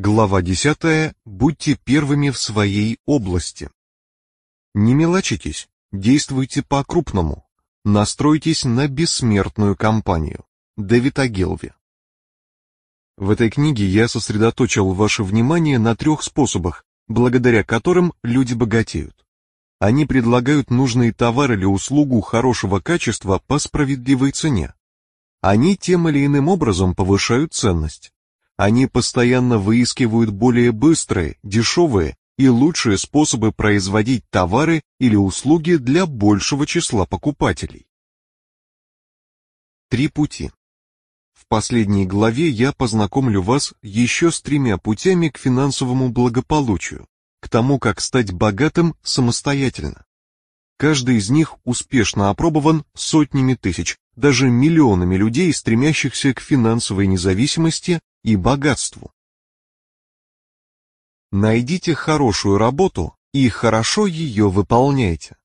Глава 10. Будьте первыми в своей области. Не мелочитесь, действуйте по-крупному. Настройтесь на бессмертную компанию. Дэвид Агелви. В этой книге я сосредоточил ваше внимание на трех способах, благодаря которым люди богатеют. Они предлагают нужные товары или услугу хорошего качества по справедливой цене. Они тем или иным образом повышают ценность. Они постоянно выискивают более быстрые, дешевые и лучшие способы производить товары или услуги для большего числа покупателей. Три пути. В последней главе я познакомлю вас еще с тремя путями к финансовому благополучию, к тому, как стать богатым самостоятельно. Каждый из них успешно опробован сотнями тысяч, даже миллионами людей, стремящихся к финансовой независимости и богатству. Найдите хорошую работу и хорошо ее выполняйте.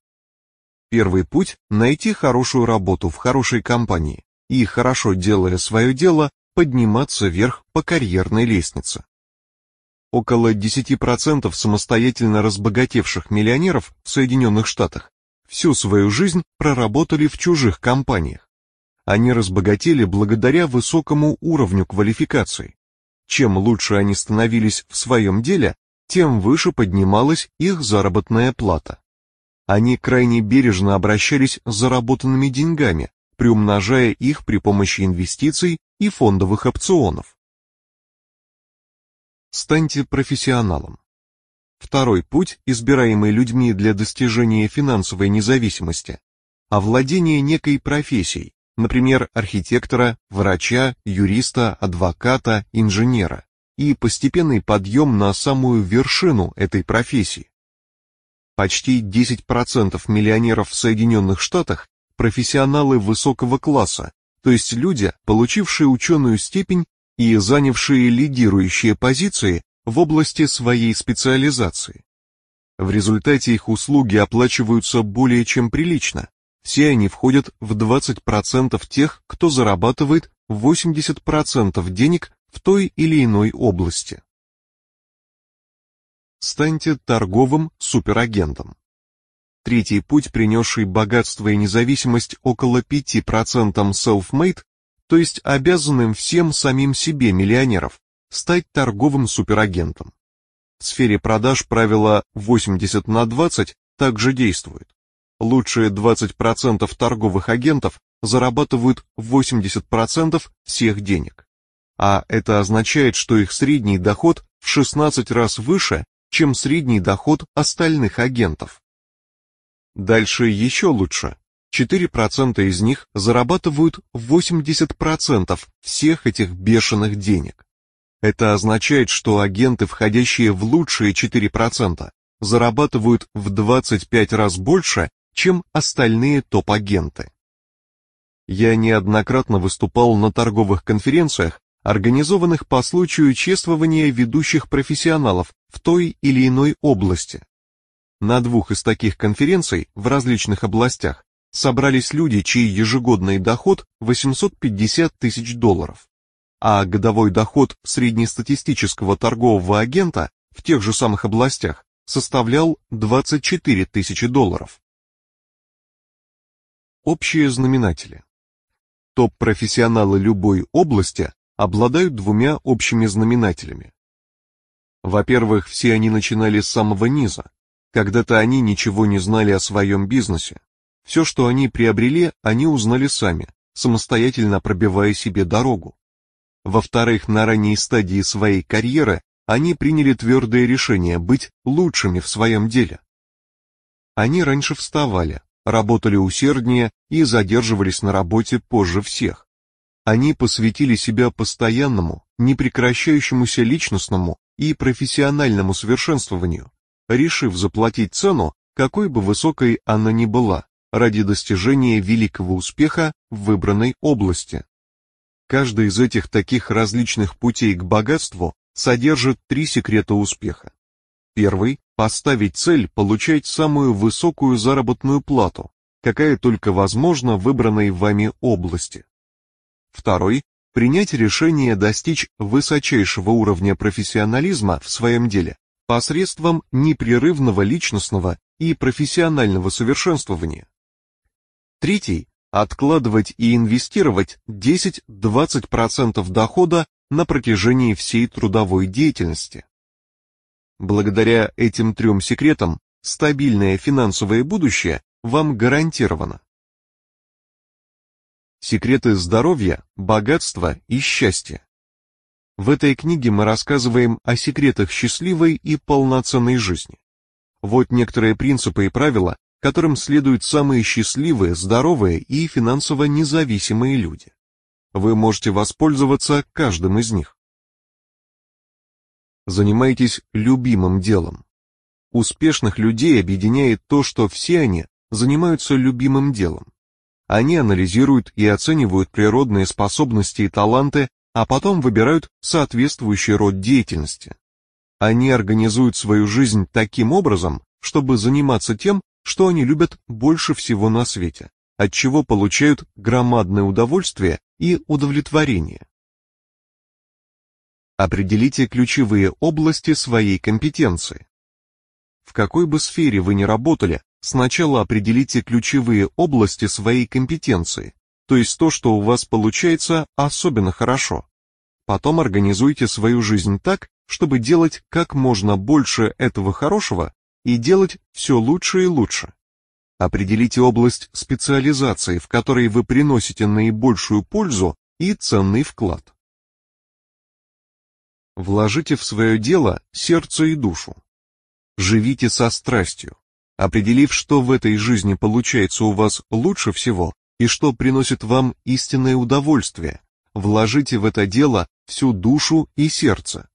Первый путь – найти хорошую работу в хорошей компании и, хорошо делая свое дело, подниматься вверх по карьерной лестнице. Около 10% самостоятельно разбогатевших миллионеров в Соединенных Штатах всю свою жизнь проработали в чужих компаниях. Они разбогатели благодаря высокому уровню квалификации. Чем лучше они становились в своем деле, тем выше поднималась их заработная плата. Они крайне бережно обращались с заработанными деньгами, приумножая их при помощи инвестиций и фондовых опционов. Станьте профессионалом. Второй путь, избираемый людьми для достижения финансовой независимости, овладение некой профессией, например, архитектора, врача, юриста, адвоката, инженера, и постепенный подъем на самую вершину этой профессии. Почти 10% миллионеров в Соединенных Штатах – профессионалы высокого класса, то есть люди, получившие ученую степень и занявшие лидирующие позиции в области своей специализации. В результате их услуги оплачиваются более чем прилично, все они входят в 20% тех, кто зарабатывает 80% денег в той или иной области. Станьте торговым суперагентом. Третий путь, принесший богатство и независимость около 5% self-made, то есть обязанным всем самим себе миллионеров, стать торговым суперагентом. В сфере продаж правило 80 на 20 также действует. Лучшие 20% торговых агентов зарабатывают 80% всех денег. А это означает, что их средний доход в 16 раз выше, чем средний доход остальных агентов. Дальше еще лучше. 4% из них зарабатывают 80% всех этих бешеных денег. Это означает, что агенты, входящие в лучшие 4%, зарабатывают в 25 раз больше, чем остальные топ-агенты. Я неоднократно выступал на торговых конференциях, организованных по случаю чествования ведущих профессионалов в той или иной области. На двух из таких конференций в различных областях собрались люди, чей ежегодный доход 850 тысяч долларов, а годовой доход среднестатистического торгового агента в тех же самых областях составлял 24 тысячи долларов. Общие знаменатели. Топ-профессионалы любой области обладают двумя общими знаменателями. Во-первых, все они начинали с самого низа. Когда-то они ничего не знали о своем бизнесе. Все, что они приобрели, они узнали сами, самостоятельно пробивая себе дорогу. Во-вторых, на ранней стадии своей карьеры они приняли твердое решение быть лучшими в своем деле. Они раньше вставали, работали усерднее и задерживались на работе позже всех. Они посвятили себя постоянному, непрекращающемуся личностному и профессиональному совершенствованию, решив заплатить цену, какой бы высокой она ни была, ради достижения великого успеха в выбранной области. Каждый из этих таких различных путей к богатству содержит три секрета успеха. Первый – поставить цель получать самую высокую заработную плату, какая только возможна в выбранной вами области. Второй принять решение достичь высочайшего уровня профессионализма в своем деле посредством непрерывного личностного и профессионального совершенствования. Третий – откладывать и инвестировать 10-20% дохода на протяжении всей трудовой деятельности. Благодаря этим трем секретам стабильное финансовое будущее вам гарантировано. Секреты здоровья, богатства и счастья. В этой книге мы рассказываем о секретах счастливой и полноценной жизни. Вот некоторые принципы и правила, которым следуют самые счастливые, здоровые и финансово независимые люди. Вы можете воспользоваться каждым из них. Занимайтесь любимым делом. Успешных людей объединяет то, что все они занимаются любимым делом. Они анализируют и оценивают природные способности и таланты, а потом выбирают соответствующий род деятельности. Они организуют свою жизнь таким образом, чтобы заниматься тем, что они любят больше всего на свете, от чего получают громадное удовольствие и удовлетворение. Определите ключевые области своей компетенции. В какой бы сфере вы ни работали, сначала определите ключевые области своей компетенции, то есть то, что у вас получается особенно хорошо. Потом организуйте свою жизнь так, чтобы делать как можно больше этого хорошего и делать все лучше и лучше. Определите область специализации, в которой вы приносите наибольшую пользу и ценный вклад. Вложите в свое дело сердце и душу. Живите со страстью. Определив, что в этой жизни получается у вас лучше всего и что приносит вам истинное удовольствие, вложите в это дело всю душу и сердце.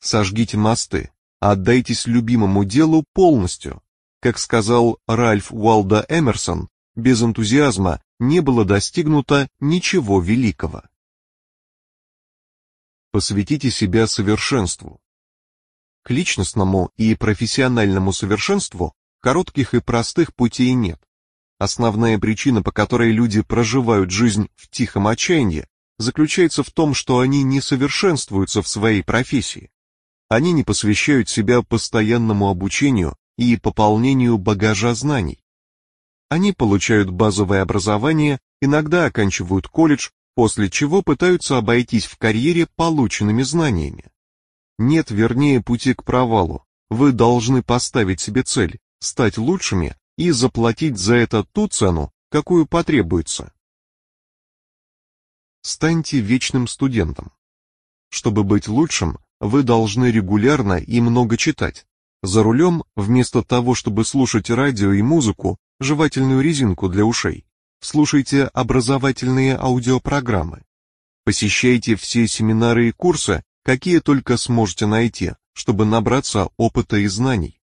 Сожгите мосты, отдайтесь любимому делу полностью. Как сказал Ральф Уалда Эмерсон, без энтузиазма не было достигнуто ничего великого. Посвятите себя совершенству. К личностному и профессиональному совершенству коротких и простых путей нет. Основная причина, по которой люди проживают жизнь в тихом отчаянии, заключается в том, что они не совершенствуются в своей профессии. Они не посвящают себя постоянному обучению и пополнению багажа знаний. Они получают базовое образование, иногда оканчивают колледж, после чего пытаются обойтись в карьере полученными знаниями. Нет вернее пути к провалу. Вы должны поставить себе цель, стать лучшими и заплатить за это ту цену, какую потребуется. Станьте вечным студентом. Чтобы быть лучшим, вы должны регулярно и много читать. За рулем, вместо того, чтобы слушать радио и музыку, жевательную резинку для ушей, слушайте образовательные аудиопрограммы. Посещайте все семинары и курсы, какие только сможете найти, чтобы набраться опыта и знаний.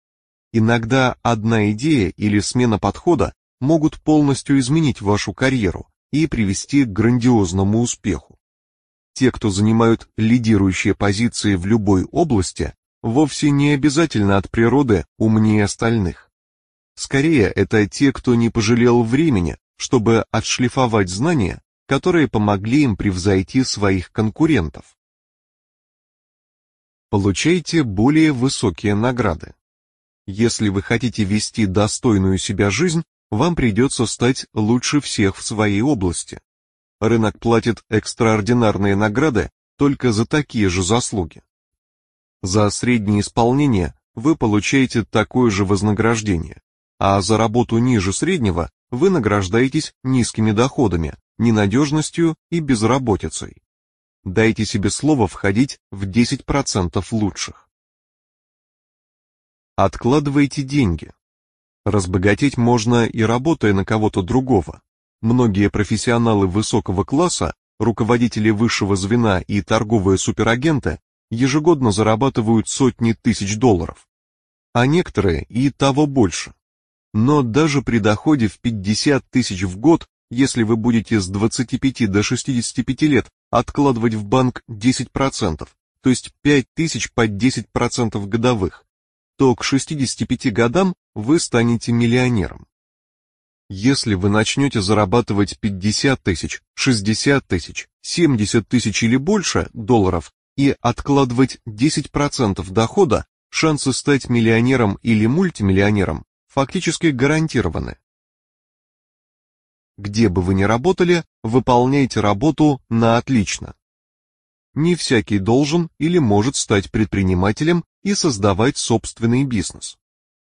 Иногда одна идея или смена подхода могут полностью изменить вашу карьеру, и привести к грандиозному успеху. Те, кто занимают лидирующие позиции в любой области, вовсе не обязательно от природы умнее остальных. Скорее, это те, кто не пожалел времени, чтобы отшлифовать знания, которые помогли им превзойти своих конкурентов. Получайте более высокие награды. Если вы хотите вести достойную себя жизнь, вам придется стать лучше всех в своей области. Рынок платит экстраординарные награды только за такие же заслуги. За среднее исполнение вы получаете такое же вознаграждение, а за работу ниже среднего вы награждаетесь низкими доходами, ненадежностью и безработицей. Дайте себе слово входить в 10% лучших. Откладывайте деньги. Разбогатеть можно и работая на кого-то другого. Многие профессионалы высокого класса, руководители высшего звена и торговые суперагенты ежегодно зарабатывают сотни тысяч долларов, а некоторые и того больше. Но даже при доходе в 50 тысяч в год, если вы будете с 25 до 65 лет откладывать в банк 10%, то есть 5 тысяч по 10% годовых, то к 65 годам вы станете миллионером. Если вы начнете зарабатывать 50 тысяч, 60 тысяч, 70 тысяч или больше долларов и откладывать 10% дохода, шансы стать миллионером или мультимиллионером фактически гарантированы. Где бы вы ни работали, выполняйте работу на отлично. Не всякий должен или может стать предпринимателем и создавать собственный бизнес.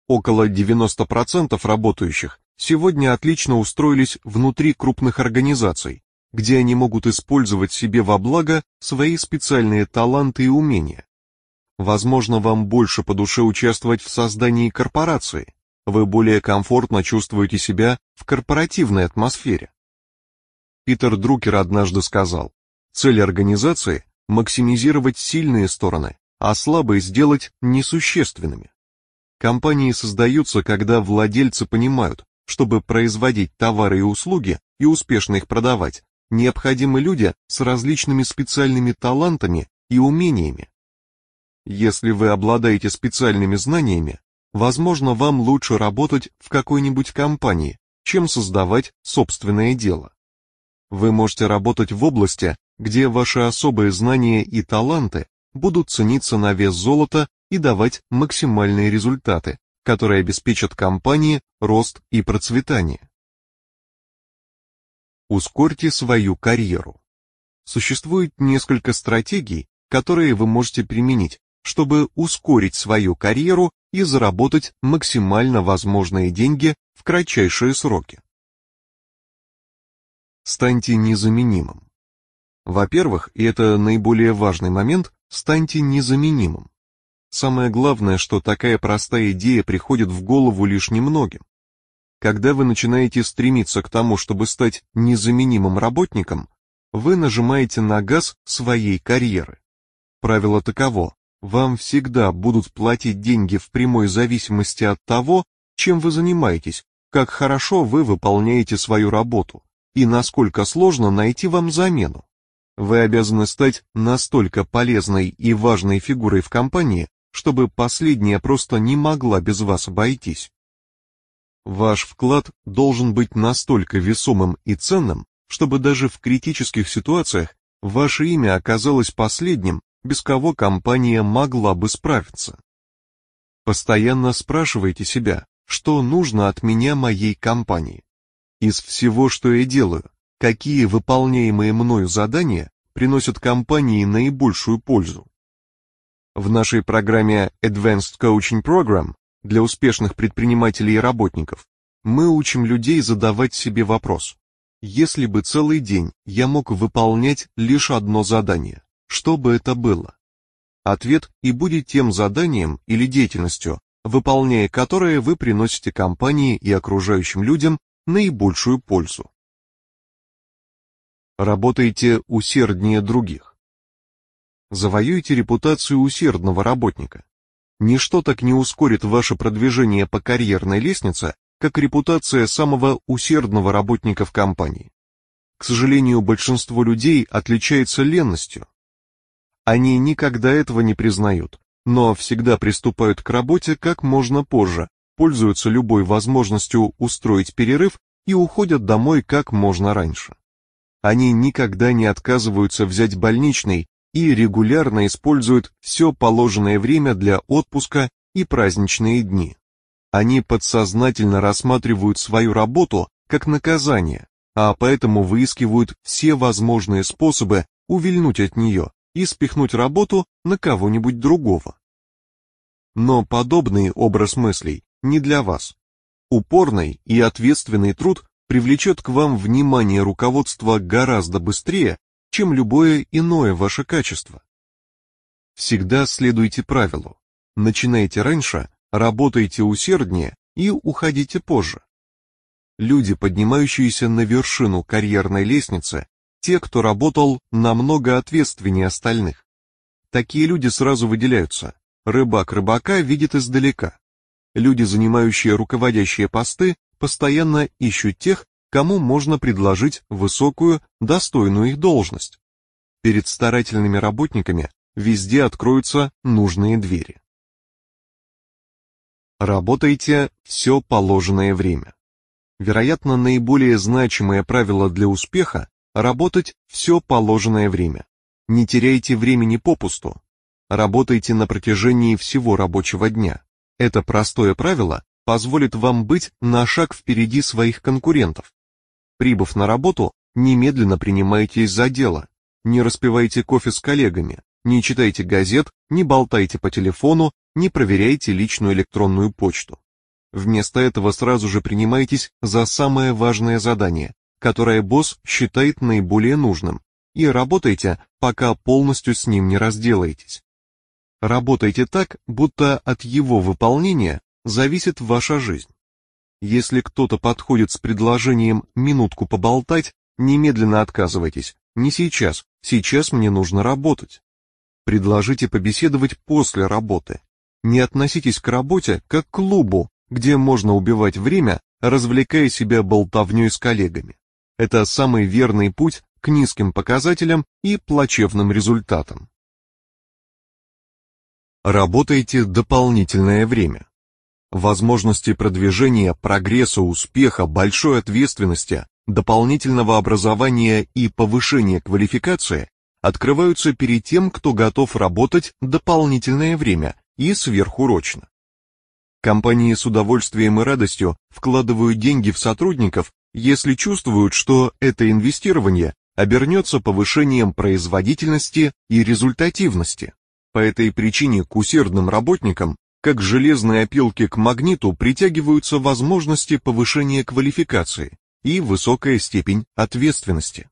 Около 90% работающих сегодня отлично устроились внутри крупных организаций, где они могут использовать себе во благо свои специальные таланты и умения. Возможно, вам больше по душе участвовать в создании корпорации. Вы более комфортно чувствуете себя в корпоративной атмосфере. Питер Друкер однажды сказал, цель организации – максимизировать сильные стороны, а слабые сделать несущественными. Компании создаются, когда владельцы понимают, чтобы производить товары и услуги и успешно их продавать, необходимы люди с различными специальными талантами и умениями. Если вы обладаете специальными знаниями, возможно, вам лучше работать в какой-нибудь компании, чем создавать собственное дело. Вы можете работать в области, где ваши особые знания и таланты будут цениться на вес золота и давать максимальные результаты, которые обеспечат компании рост и процветание. Ускорьте свою карьеру. Существует несколько стратегий, которые вы можете применить, чтобы ускорить свою карьеру и заработать максимально возможные деньги в кратчайшие сроки. Станьте незаменимым. Во-первых, и это наиболее важный момент, станьте незаменимым. Самое главное, что такая простая идея приходит в голову лишь немногим. Когда вы начинаете стремиться к тому, чтобы стать незаменимым работником, вы нажимаете на газ своей карьеры. Правило таково: вам всегда будут платить деньги в прямой зависимости от того, чем вы занимаетесь, как хорошо вы выполняете свою работу и насколько сложно найти вам замену. Вы обязаны стать настолько полезной и важной фигурой в компании, чтобы последняя просто не могла без вас обойтись. Ваш вклад должен быть настолько весомым и ценным, чтобы даже в критических ситуациях ваше имя оказалось последним, без кого компания могла бы справиться. Постоянно спрашивайте себя, что нужно от меня моей компании. Из всего, что я делаю, какие выполняемые мною задания приносят компании наибольшую пользу. В нашей программе Advanced Coaching Program для успешных предпринимателей и работников, мы учим людей задавать себе вопрос. Если бы целый день я мог выполнять лишь одно задание, что бы это было? Ответ и будет тем заданием или деятельностью, выполняя которое вы приносите компании и окружающим людям наибольшую пользу. Работайте усерднее других. Завоюйте репутацию усердного работника. Ничто так не ускорит ваше продвижение по карьерной лестнице, как репутация самого усердного работника в компании. К сожалению, большинство людей отличается ленностью. Они никогда этого не признают, но всегда приступают к работе как можно позже, пользуются любой возможностью устроить перерыв и уходят домой как можно раньше. Они никогда не отказываются взять больничный и регулярно используют все положенное время для отпуска и праздничные дни. Они подсознательно рассматривают свою работу как наказание, а поэтому выискивают все возможные способы увильнуть от нее и спихнуть работу на кого-нибудь другого. Но подобный образ мыслей не для вас. Упорный и ответственный труд привлечет к вам внимание руководства гораздо быстрее, чем любое иное ваше качество. Всегда следуйте правилу. Начинайте раньше, работайте усерднее и уходите позже. Люди, поднимающиеся на вершину карьерной лестницы, те, кто работал намного ответственнее остальных. Такие люди сразу выделяются. Рыбак рыбака видит издалека. Люди, занимающие руководящие посты, постоянно ищут тех, кому можно предложить высокую, достойную их должность. Перед старательными работниками везде откроются нужные двери. Работайте все положенное время. Вероятно, наиболее значимое правило для успеха – работать все положенное время. Не теряйте времени попусту. Работайте на протяжении всего рабочего дня. Это простое правило позволит вам быть на шаг впереди своих конкурентов. Прибыв на работу, немедленно принимайтесь за дело. Не распивайте кофе с коллегами, не читайте газет, не болтайте по телефону, не проверяйте личную электронную почту. Вместо этого сразу же принимайтесь за самое важное задание, которое босс считает наиболее нужным, и работайте, пока полностью с ним не разделаетесь. Работайте так, будто от его выполнения зависит ваша жизнь. Если кто-то подходит с предложением минутку поболтать, немедленно отказывайтесь. Не сейчас, сейчас мне нужно работать. Предложите побеседовать после работы. Не относитесь к работе как к клубу, где можно убивать время, развлекая себя болтовней с коллегами. Это самый верный путь к низким показателям и плачевным результатам. Работайте дополнительное время. Возможности продвижения, прогресса, успеха, большой ответственности, дополнительного образования и повышения квалификации открываются перед тем, кто готов работать дополнительное время и сверхурочно. Компании с удовольствием и радостью вкладывают деньги в сотрудников, если чувствуют, что это инвестирование обернется повышением производительности и результативности. По этой причине к усердным работникам, как железные опилки к магниту, притягиваются возможности повышения квалификации и высокая степень ответственности.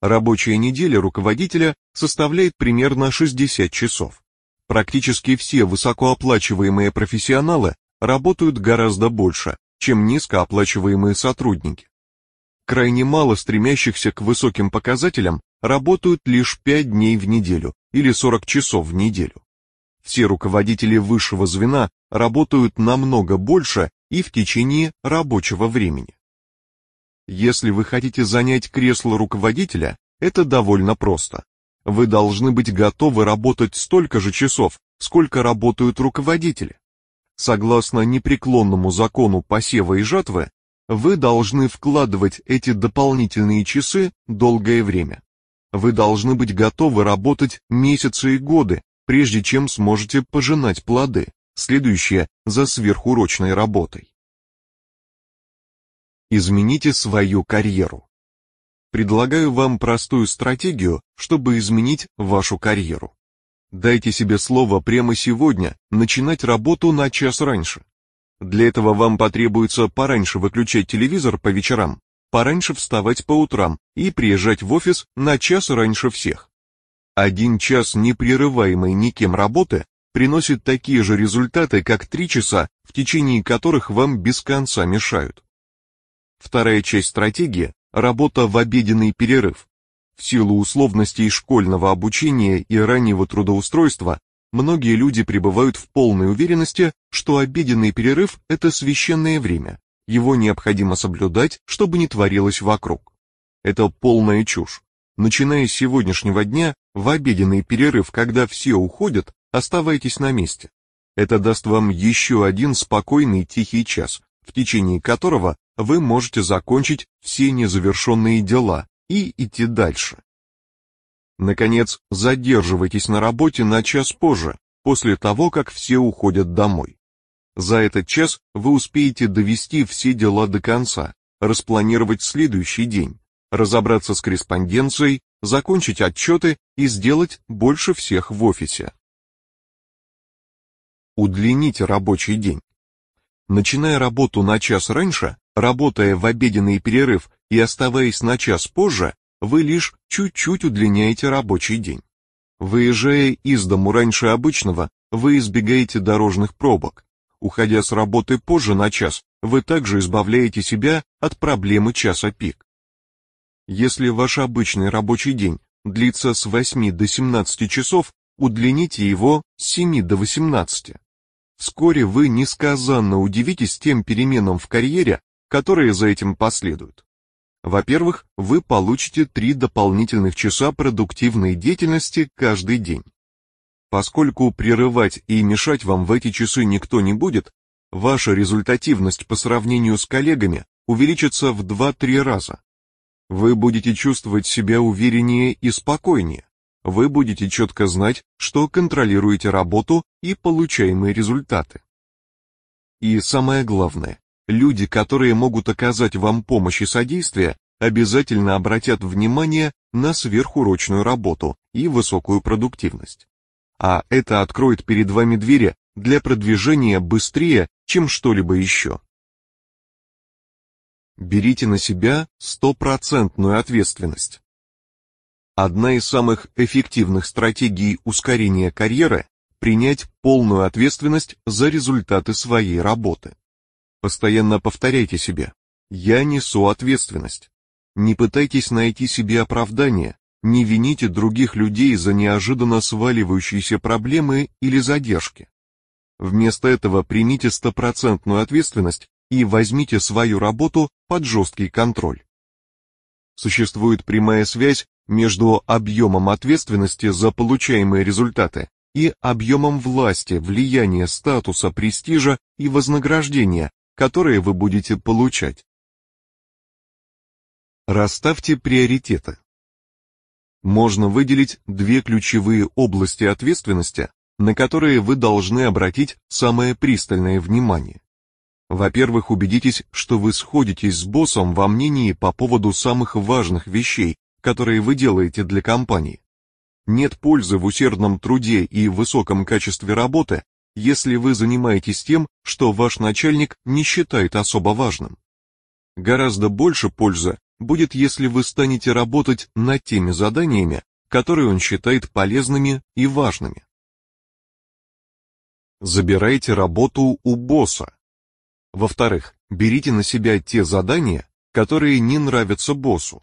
Рабочая неделя руководителя составляет примерно 60 часов. Практически все высокооплачиваемые профессионалы работают гораздо больше, чем низкооплачиваемые сотрудники. Крайне мало стремящихся к высоким показателям работают лишь 5 дней в неделю или 40 часов в неделю. Все руководители высшего звена работают намного больше и в течение рабочего времени. Если вы хотите занять кресло руководителя, это довольно просто. Вы должны быть готовы работать столько же часов, сколько работают руководители. Согласно непреклонному закону посева и жатвы, вы должны вкладывать эти дополнительные часы долгое время. Вы должны быть готовы работать месяцы и годы, прежде чем сможете пожинать плоды, следующие за сверхурочной работой. Измените свою карьеру. Предлагаю вам простую стратегию, чтобы изменить вашу карьеру. Дайте себе слово прямо сегодня начинать работу на час раньше. Для этого вам потребуется пораньше выключать телевизор по вечерам, пораньше вставать по утрам и приезжать в офис на час раньше всех. Один час непрерываемой никем работы приносит такие же результаты, как три часа, в течение которых вам без конца мешают. Вторая часть стратегии Работа в обеденный перерыв. В силу условностей школьного обучения и раннего трудоустройства, многие люди пребывают в полной уверенности, что обеденный перерыв – это священное время, его необходимо соблюдать, чтобы не творилось вокруг. Это полная чушь. Начиная с сегодняшнего дня, в обеденный перерыв, когда все уходят, оставайтесь на месте. Это даст вам еще один спокойный тихий час, в течение которого вы можете закончить все незавершенные дела и идти дальше. Наконец, задерживайтесь на работе на час позже, после того, как все уходят домой. За этот час вы успеете довести все дела до конца, распланировать следующий день, разобраться с корреспонденцией, закончить отчеты и сделать больше всех в офисе. Удлините рабочий день. Начиная работу на час раньше, работая в обеденный перерыв и оставаясь на час позже, вы лишь чуть-чуть удлиняете рабочий день. Выезжая из дому раньше обычного, вы избегаете дорожных пробок. Уходя с работы позже на час, вы также избавляете себя от проблемы часа пик. Если ваш обычный рабочий день длится с 8 до 17 часов, удлините его с 7 до 18. Вскоре вы несказанно удивитесь тем переменам в карьере, которые за этим последуют. Во-первых, вы получите три дополнительных часа продуктивной деятельности каждый день. Поскольку прерывать и мешать вам в эти часы никто не будет, ваша результативность по сравнению с коллегами увеличится в 2-3 раза. Вы будете чувствовать себя увереннее и спокойнее. Вы будете четко знать, что контролируете работу и получаемые результаты. И самое главное, люди, которые могут оказать вам помощь и содействие, обязательно обратят внимание на сверхурочную работу и высокую продуктивность. А это откроет перед вами двери для продвижения быстрее, чем что-либо еще. Берите на себя стопроцентную ответственность. Одна из самых эффективных стратегий ускорения карьеры – принять полную ответственность за результаты своей работы. Постоянно повторяйте себе «Я несу ответственность». Не пытайтесь найти себе оправдание, не вините других людей за неожиданно сваливающиеся проблемы или задержки. Вместо этого примите стопроцентную ответственность и возьмите свою работу под жесткий контроль. Существует прямая связь между объемом ответственности за получаемые результаты и объемом власти, влияния, статуса, престижа и вознаграждения, которые вы будете получать. Расставьте приоритеты. Можно выделить две ключевые области ответственности, на которые вы должны обратить самое пристальное внимание. Во-первых, убедитесь, что вы сходитесь с боссом во мнении по поводу самых важных вещей, которые вы делаете для компании. Нет пользы в усердном труде и высоком качестве работы, если вы занимаетесь тем, что ваш начальник не считает особо важным. Гораздо больше пользы будет, если вы станете работать над теми заданиями, которые он считает полезными и важными. Забирайте работу у босса. Во-вторых, берите на себя те задания, которые не нравятся боссу.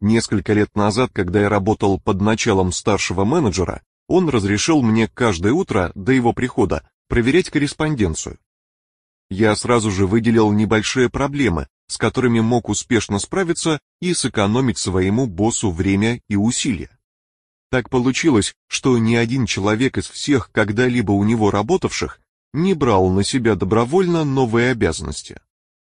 Несколько лет назад, когда я работал под началом старшего менеджера, он разрешил мне каждое утро до его прихода проверять корреспонденцию. Я сразу же выделил небольшие проблемы, с которыми мог успешно справиться и сэкономить своему боссу время и усилия. Так получилось, что ни один человек из всех когда-либо у него работавших не брал на себя добровольно новые обязанности.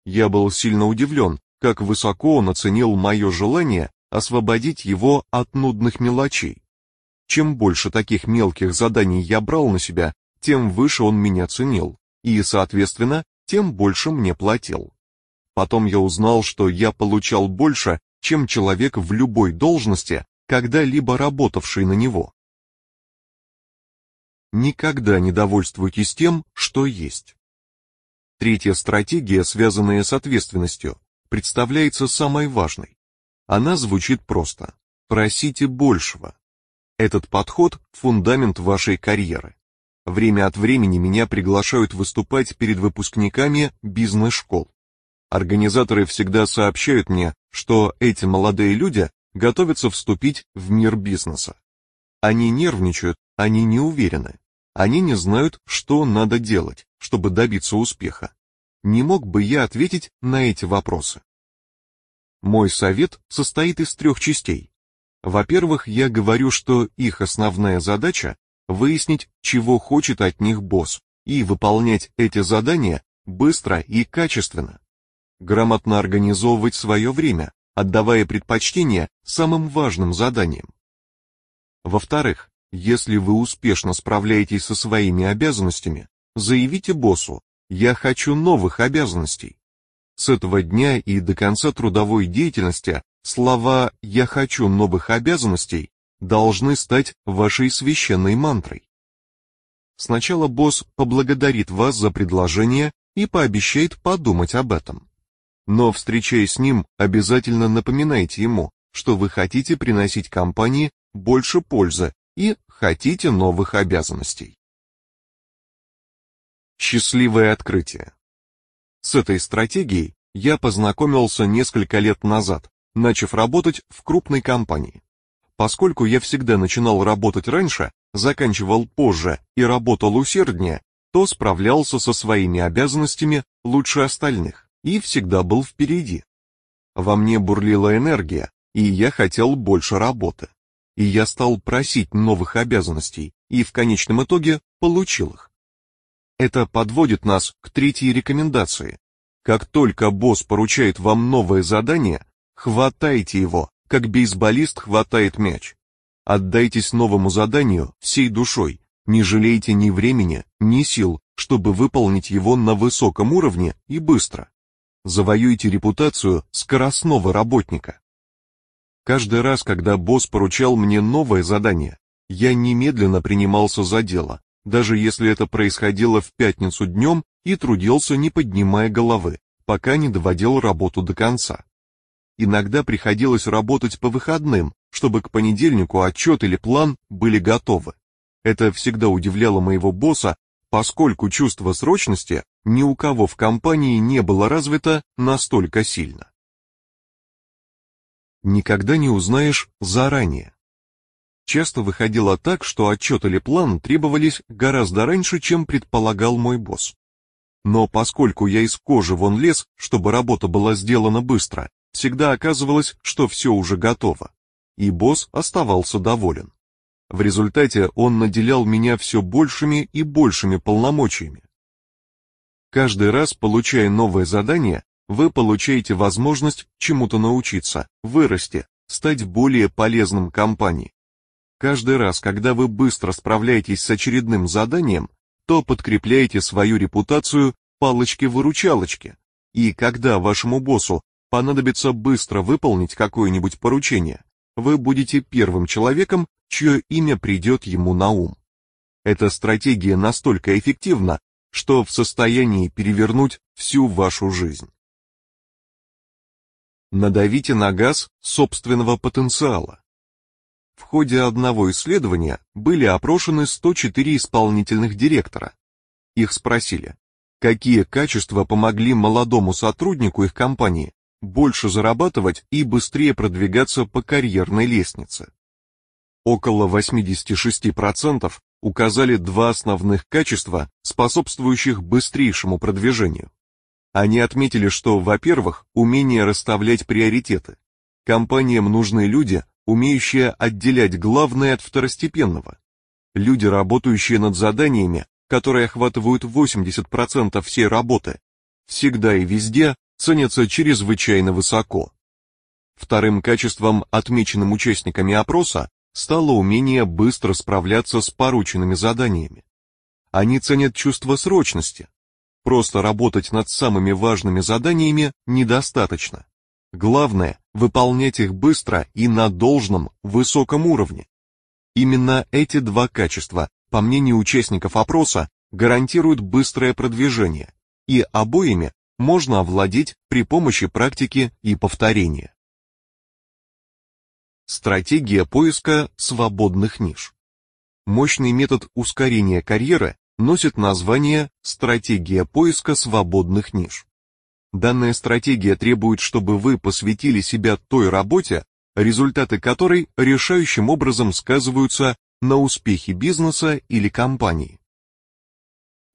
Я был сильно удивлен, как высоко он оценил мое желание освободить его от нудных мелочей. Чем больше таких мелких заданий я брал на себя, тем выше он меня ценил, и, соответственно, тем больше мне платил. Потом я узнал, что я получал больше, чем человек в любой должности, когда-либо работавший на него. Никогда не довольствуйтесь тем, что есть. Третья стратегия, связанная с ответственностью, представляется самой важной. Она звучит просто. Просите большего. Этот подход – фундамент вашей карьеры. Время от времени меня приглашают выступать перед выпускниками бизнес-школ. Организаторы всегда сообщают мне, что эти молодые люди готовятся вступить в мир бизнеса. Они нервничают, они не уверены. Они не знают, что надо делать, чтобы добиться успеха. Не мог бы я ответить на эти вопросы? Мой совет состоит из трех частей. Во-первых, я говорю, что их основная задача – выяснить, чего хочет от них босс, и выполнять эти задания быстро и качественно. Грамотно организовывать свое время, отдавая предпочтение самым важным заданиям. Во-вторых, если вы успешно справляетесь со своими обязанностями, заявите боссу «Я хочу новых обязанностей». С этого дня и до конца трудовой деятельности слова «Я хочу новых обязанностей» должны стать вашей священной мантрой. Сначала босс поблагодарит вас за предложение и пообещает подумать об этом. Но, встречаясь с ним, обязательно напоминайте ему, что вы хотите приносить компании больше пользы и хотите новых обязанностей. Счастливое открытие. С этой стратегией я познакомился несколько лет назад, начав работать в крупной компании. Поскольку я всегда начинал работать раньше, заканчивал позже и работал усерднее, то справлялся со своими обязанностями лучше остальных и всегда был впереди. Во мне бурлила энергия, и я хотел больше работы и я стал просить новых обязанностей, и в конечном итоге получил их. Это подводит нас к третьей рекомендации. Как только босс поручает вам новое задание, хватайте его, как бейсболист хватает мяч. Отдайтесь новому заданию всей душой, не жалейте ни времени, ни сил, чтобы выполнить его на высоком уровне и быстро. Завоюйте репутацию скоростного работника. Каждый раз, когда босс поручал мне новое задание, я немедленно принимался за дело, даже если это происходило в пятницу днем и трудился, не поднимая головы, пока не доводил работу до конца. Иногда приходилось работать по выходным, чтобы к понедельнику отчет или план были готовы. Это всегда удивляло моего босса, поскольку чувство срочности ни у кого в компании не было развито настолько сильно никогда не узнаешь заранее. Часто выходило так, что отчет или план требовались гораздо раньше, чем предполагал мой босс. Но поскольку я из кожи вон лез, чтобы работа была сделана быстро, всегда оказывалось, что все уже готово. И босс оставался доволен. В результате он наделял меня все большими и большими полномочиями. Каждый раз, получая новое задание, вы получаете возможность чему-то научиться, вырасти, стать более полезным компании. Каждый раз, когда вы быстро справляетесь с очередным заданием, то подкрепляете свою репутацию палочки-выручалочки. И когда вашему боссу понадобится быстро выполнить какое-нибудь поручение, вы будете первым человеком, чье имя придет ему на ум. Эта стратегия настолько эффективна, что в состоянии перевернуть всю вашу жизнь. Надавите на газ собственного потенциала. В ходе одного исследования были опрошены 104 исполнительных директора. Их спросили, какие качества помогли молодому сотруднику их компании больше зарабатывать и быстрее продвигаться по карьерной лестнице. Около 86% указали два основных качества, способствующих быстрейшему продвижению. Они отметили, что, во-первых, умение расставлять приоритеты. Компаниям нужны люди, умеющие отделять главное от второстепенного. Люди, работающие над заданиями, которые охватывают 80% всей работы, всегда и везде ценятся чрезвычайно высоко. Вторым качеством, отмеченным участниками опроса, стало умение быстро справляться с порученными заданиями. Они ценят чувство срочности, Просто работать над самыми важными заданиями недостаточно. Главное – выполнять их быстро и на должном, высоком уровне. Именно эти два качества, по мнению участников опроса, гарантируют быстрое продвижение, и обоими можно овладеть при помощи практики и повторения. Стратегия поиска свободных ниш. Мощный метод ускорения карьеры носит название «Стратегия поиска свободных ниш». Данная стратегия требует, чтобы вы посвятили себя той работе, результаты которой решающим образом сказываются на успехе бизнеса или компании.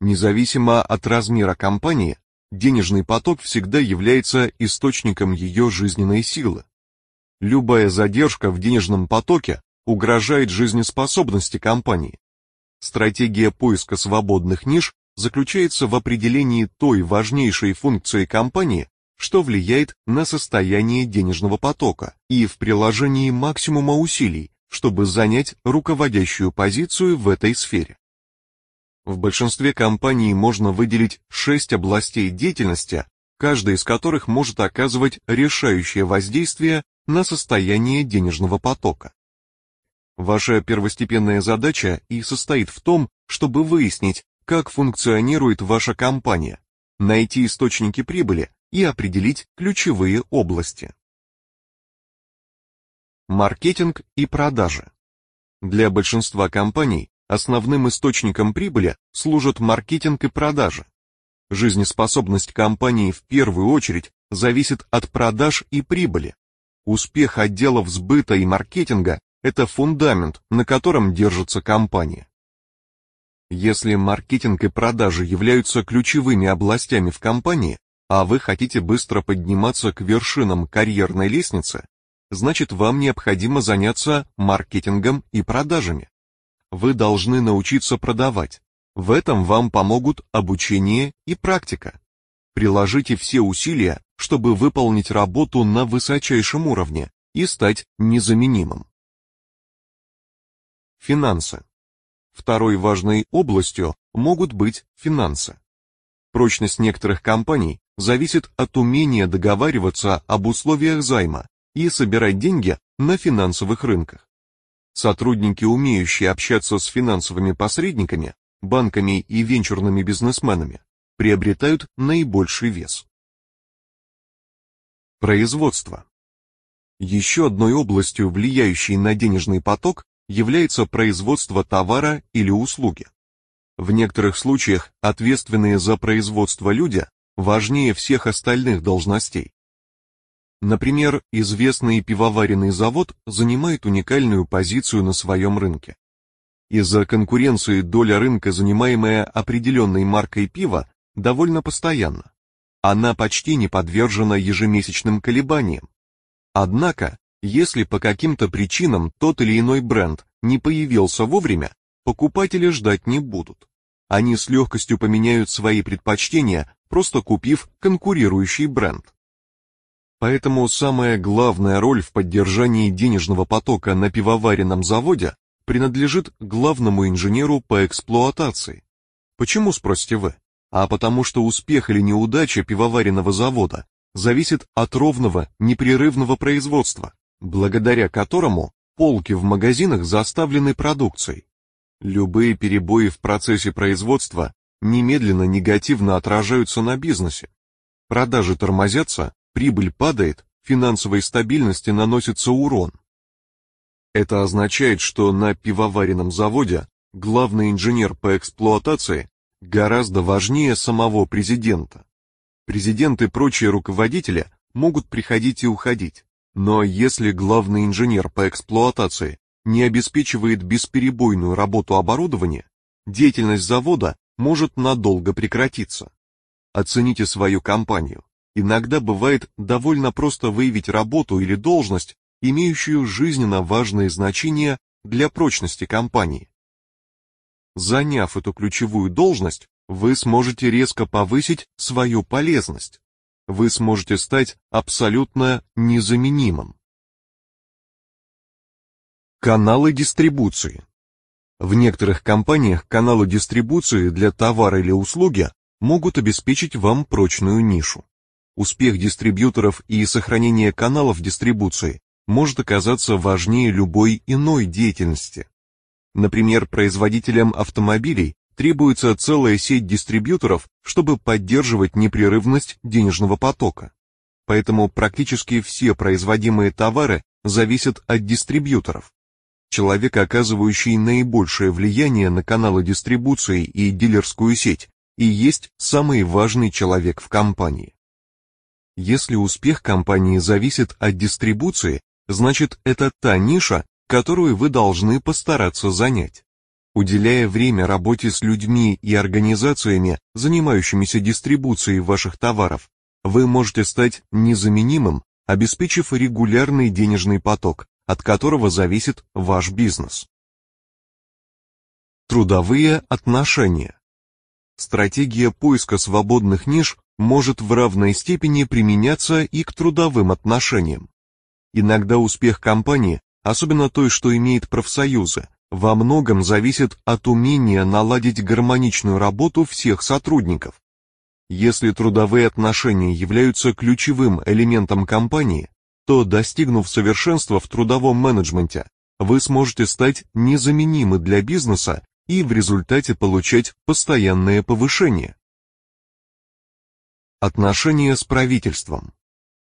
Независимо от размера компании, денежный поток всегда является источником ее жизненной силы. Любая задержка в денежном потоке угрожает жизнеспособности компании, Стратегия поиска свободных ниш заключается в определении той важнейшей функции компании, что влияет на состояние денежного потока, и в приложении максимума усилий, чтобы занять руководящую позицию в этой сфере. В большинстве компаний можно выделить шесть областей деятельности, каждая из которых может оказывать решающее воздействие на состояние денежного потока. Ваша первостепенная задача и состоит в том, чтобы выяснить, как функционирует ваша компания, найти источники прибыли и определить ключевые области. Маркетинг и продажи. Для большинства компаний основным источником прибыли служат маркетинг и продажи. Жизнеспособность компании в первую очередь зависит от продаж и прибыли. Успех отделов сбыта и маркетинга это фундамент, на котором держится компания. Если маркетинг и продажи являются ключевыми областями в компании, а вы хотите быстро подниматься к вершинам карьерной лестницы, значит вам необходимо заняться маркетингом и продажами. Вы должны научиться продавать. В этом вам помогут обучение и практика. Приложите все усилия, чтобы выполнить работу на высочайшем уровне и стать незаменимым. Финансы. Второй важной областью могут быть финансы. Прочность некоторых компаний зависит от умения договариваться об условиях займа и собирать деньги на финансовых рынках. Сотрудники, умеющие общаться с финансовыми посредниками, банками и венчурными бизнесменами, приобретают наибольший вес. Производство. Еще одной областью, влияющей на денежный поток, является производство товара или услуги. В некоторых случаях ответственные за производство люди важнее всех остальных должностей. Например, известный пивоваренный завод занимает уникальную позицию на своем рынке. Из-за конкуренции доля рынка, занимаемая определенной маркой пива, довольно постоянна. Она почти не подвержена ежемесячным колебаниям. Однако, если по каким-то причинам тот или иной бренд не появился вовремя, покупатели ждать не будут. Они с легкостью поменяют свои предпочтения, просто купив конкурирующий бренд. Поэтому самая главная роль в поддержании денежного потока на пивоваренном заводе принадлежит главному инженеру по эксплуатации. Почему, спросите вы? А потому что успех или неудача пивоваренного завода зависит от ровного, непрерывного производства, благодаря которому полки в магазинах заставлены продукцией. Любые перебои в процессе производства немедленно негативно отражаются на бизнесе. Продажи тормозятся, прибыль падает, финансовой стабильности наносится урон. Это означает, что на пивоваренном заводе главный инженер по эксплуатации гораздо важнее самого президента. Президент и прочие руководители могут приходить и уходить, но если главный инженер по эксплуатации не обеспечивает бесперебойную работу оборудования, деятельность завода может надолго прекратиться. Оцените свою компанию. Иногда бывает довольно просто выявить работу или должность, имеющую жизненно важное значение для прочности компании. Заняв эту ключевую должность, вы сможете резко повысить свою полезность. Вы сможете стать абсолютно незаменимым. Каналы дистрибуции. В некоторых компаниях каналы дистрибуции для товара или услуги могут обеспечить вам прочную нишу. Успех дистрибьюторов и сохранение каналов дистрибуции может оказаться важнее любой иной деятельности. Например, производителям автомобилей требуется целая сеть дистрибьюторов, чтобы поддерживать непрерывность денежного потока. Поэтому практически все производимые товары зависят от дистрибьюторов. Человек, оказывающий наибольшее влияние на каналы дистрибуции и дилерскую сеть, и есть самый важный человек в компании. Если успех компании зависит от дистрибуции, значит это та ниша, которую вы должны постараться занять. Уделяя время работе с людьми и организациями, занимающимися дистрибуцией ваших товаров, вы можете стать незаменимым, обеспечив регулярный денежный поток, от которого зависит ваш бизнес. Трудовые отношения. Стратегия поиска свободных ниш может в равной степени применяться и к трудовым отношениям. Иногда успех компании особенно той, что имеет профсоюзы, во многом зависит от умения наладить гармоничную работу всех сотрудников. Если трудовые отношения являются ключевым элементом компании, то, достигнув совершенства в трудовом менеджменте, вы сможете стать незаменимы для бизнеса и в результате получать постоянное повышение. Отношения с правительством.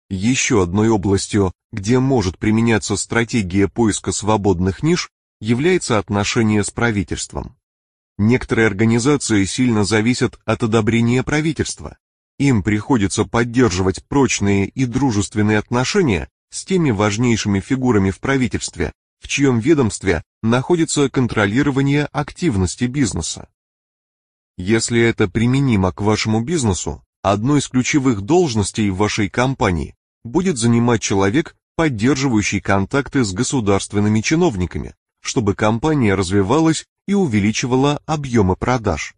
Еще одной областью, где может применяться стратегия поиска свободных ниш, является отношение с правительством. Некоторые организации сильно зависят от одобрения правительства. Им приходится поддерживать прочные и дружественные отношения с теми важнейшими фигурами в правительстве, в чьем ведомстве находится контролирование активности бизнеса. Если это применимо к вашему бизнесу, одной из ключевых должностей в вашей компании будет занимать человек, поддерживающий контакты с государственными чиновниками, чтобы компания развивалась и увеличивала объемы продаж.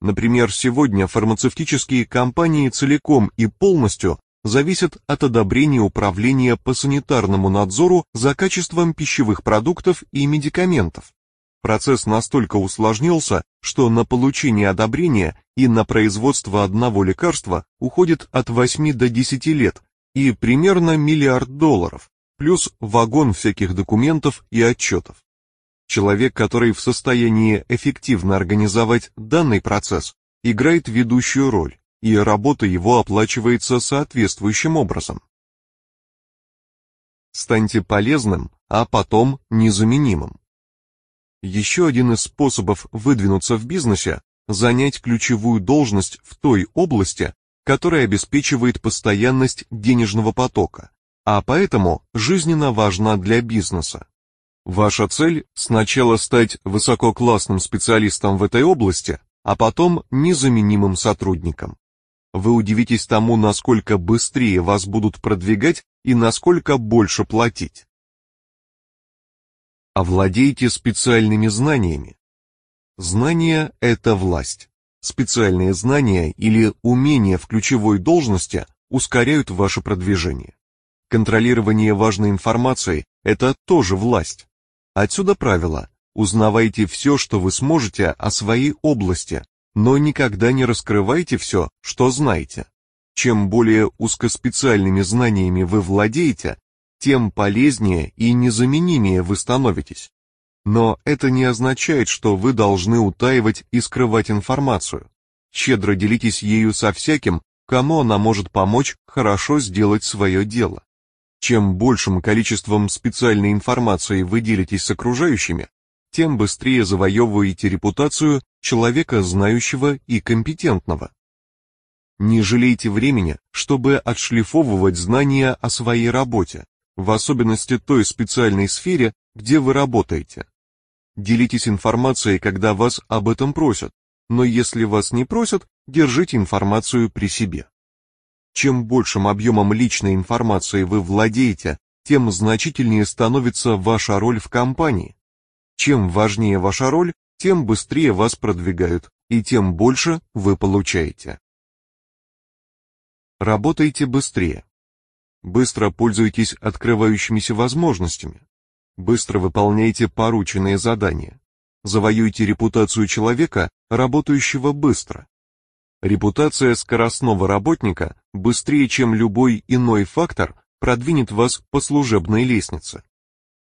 Например, сегодня фармацевтические компании целиком и полностью зависят от одобрения управления по санитарному надзору за качеством пищевых продуктов и медикаментов. Процесс настолько усложнился, что на получение одобрения и на производство одного лекарства уходит от 8 до 10 лет и примерно миллиард долларов, плюс вагон всяких документов и отчетов. Человек, который в состоянии эффективно организовать данный процесс, играет ведущую роль, и работа его оплачивается соответствующим образом. Станьте полезным, а потом незаменимым. Еще один из способов выдвинуться в бизнесе – занять ключевую должность в той области, которая обеспечивает постоянность денежного потока, а поэтому жизненно важна для бизнеса. Ваша цель – сначала стать высококлассным специалистом в этой области, а потом незаменимым сотрудником. Вы удивитесь тому, насколько быстрее вас будут продвигать и насколько больше платить. Овладейте специальными знаниями. Знания – это власть. Специальные знания или умения в ключевой должности ускоряют ваше продвижение. Контролирование важной информации – это тоже власть. Отсюда правило «Узнавайте все, что вы сможете о своей области, но никогда не раскрывайте все, что знаете». Чем более узкоспециальными знаниями вы владеете, тем полезнее и незаменимее вы становитесь. Но это не означает, что вы должны утаивать и скрывать информацию. Щедро делитесь ею со всяким, кому она может помочь хорошо сделать свое дело. Чем большим количеством специальной информации вы делитесь с окружающими, тем быстрее завоевываете репутацию человека знающего и компетентного. Не жалейте времени, чтобы отшлифовывать знания о своей работе, в особенности той специальной сфере, где вы работаете. Делитесь информацией, когда вас об этом просят, но если вас не просят, держите информацию при себе. Чем большим объемом личной информации вы владеете, тем значительнее становится ваша роль в компании. Чем важнее ваша роль, тем быстрее вас продвигают, и тем больше вы получаете. Работайте быстрее. Быстро пользуйтесь открывающимися возможностями. Быстро выполняйте порученные задания. Завоюйте репутацию человека, работающего быстро. Репутация скоростного работника быстрее, чем любой иной фактор, продвинет вас по служебной лестнице.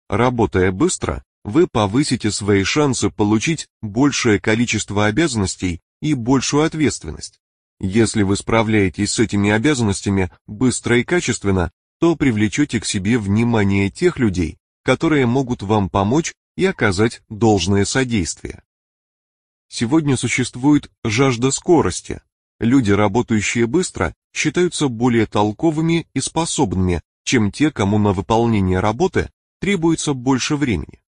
Работая быстро, вы повысите свои шансы получить большее количество обязанностей и большую ответственность. Если вы справляетесь с этими обязанностями быстро и качественно, то привлечете к себе внимание тех людей, которые могут вам помочь и оказать должное содействие. Сегодня существует жажда скорости. Люди, работающие быстро, считаются более толковыми и способными, чем те, кому на выполнение работы требуется больше времени.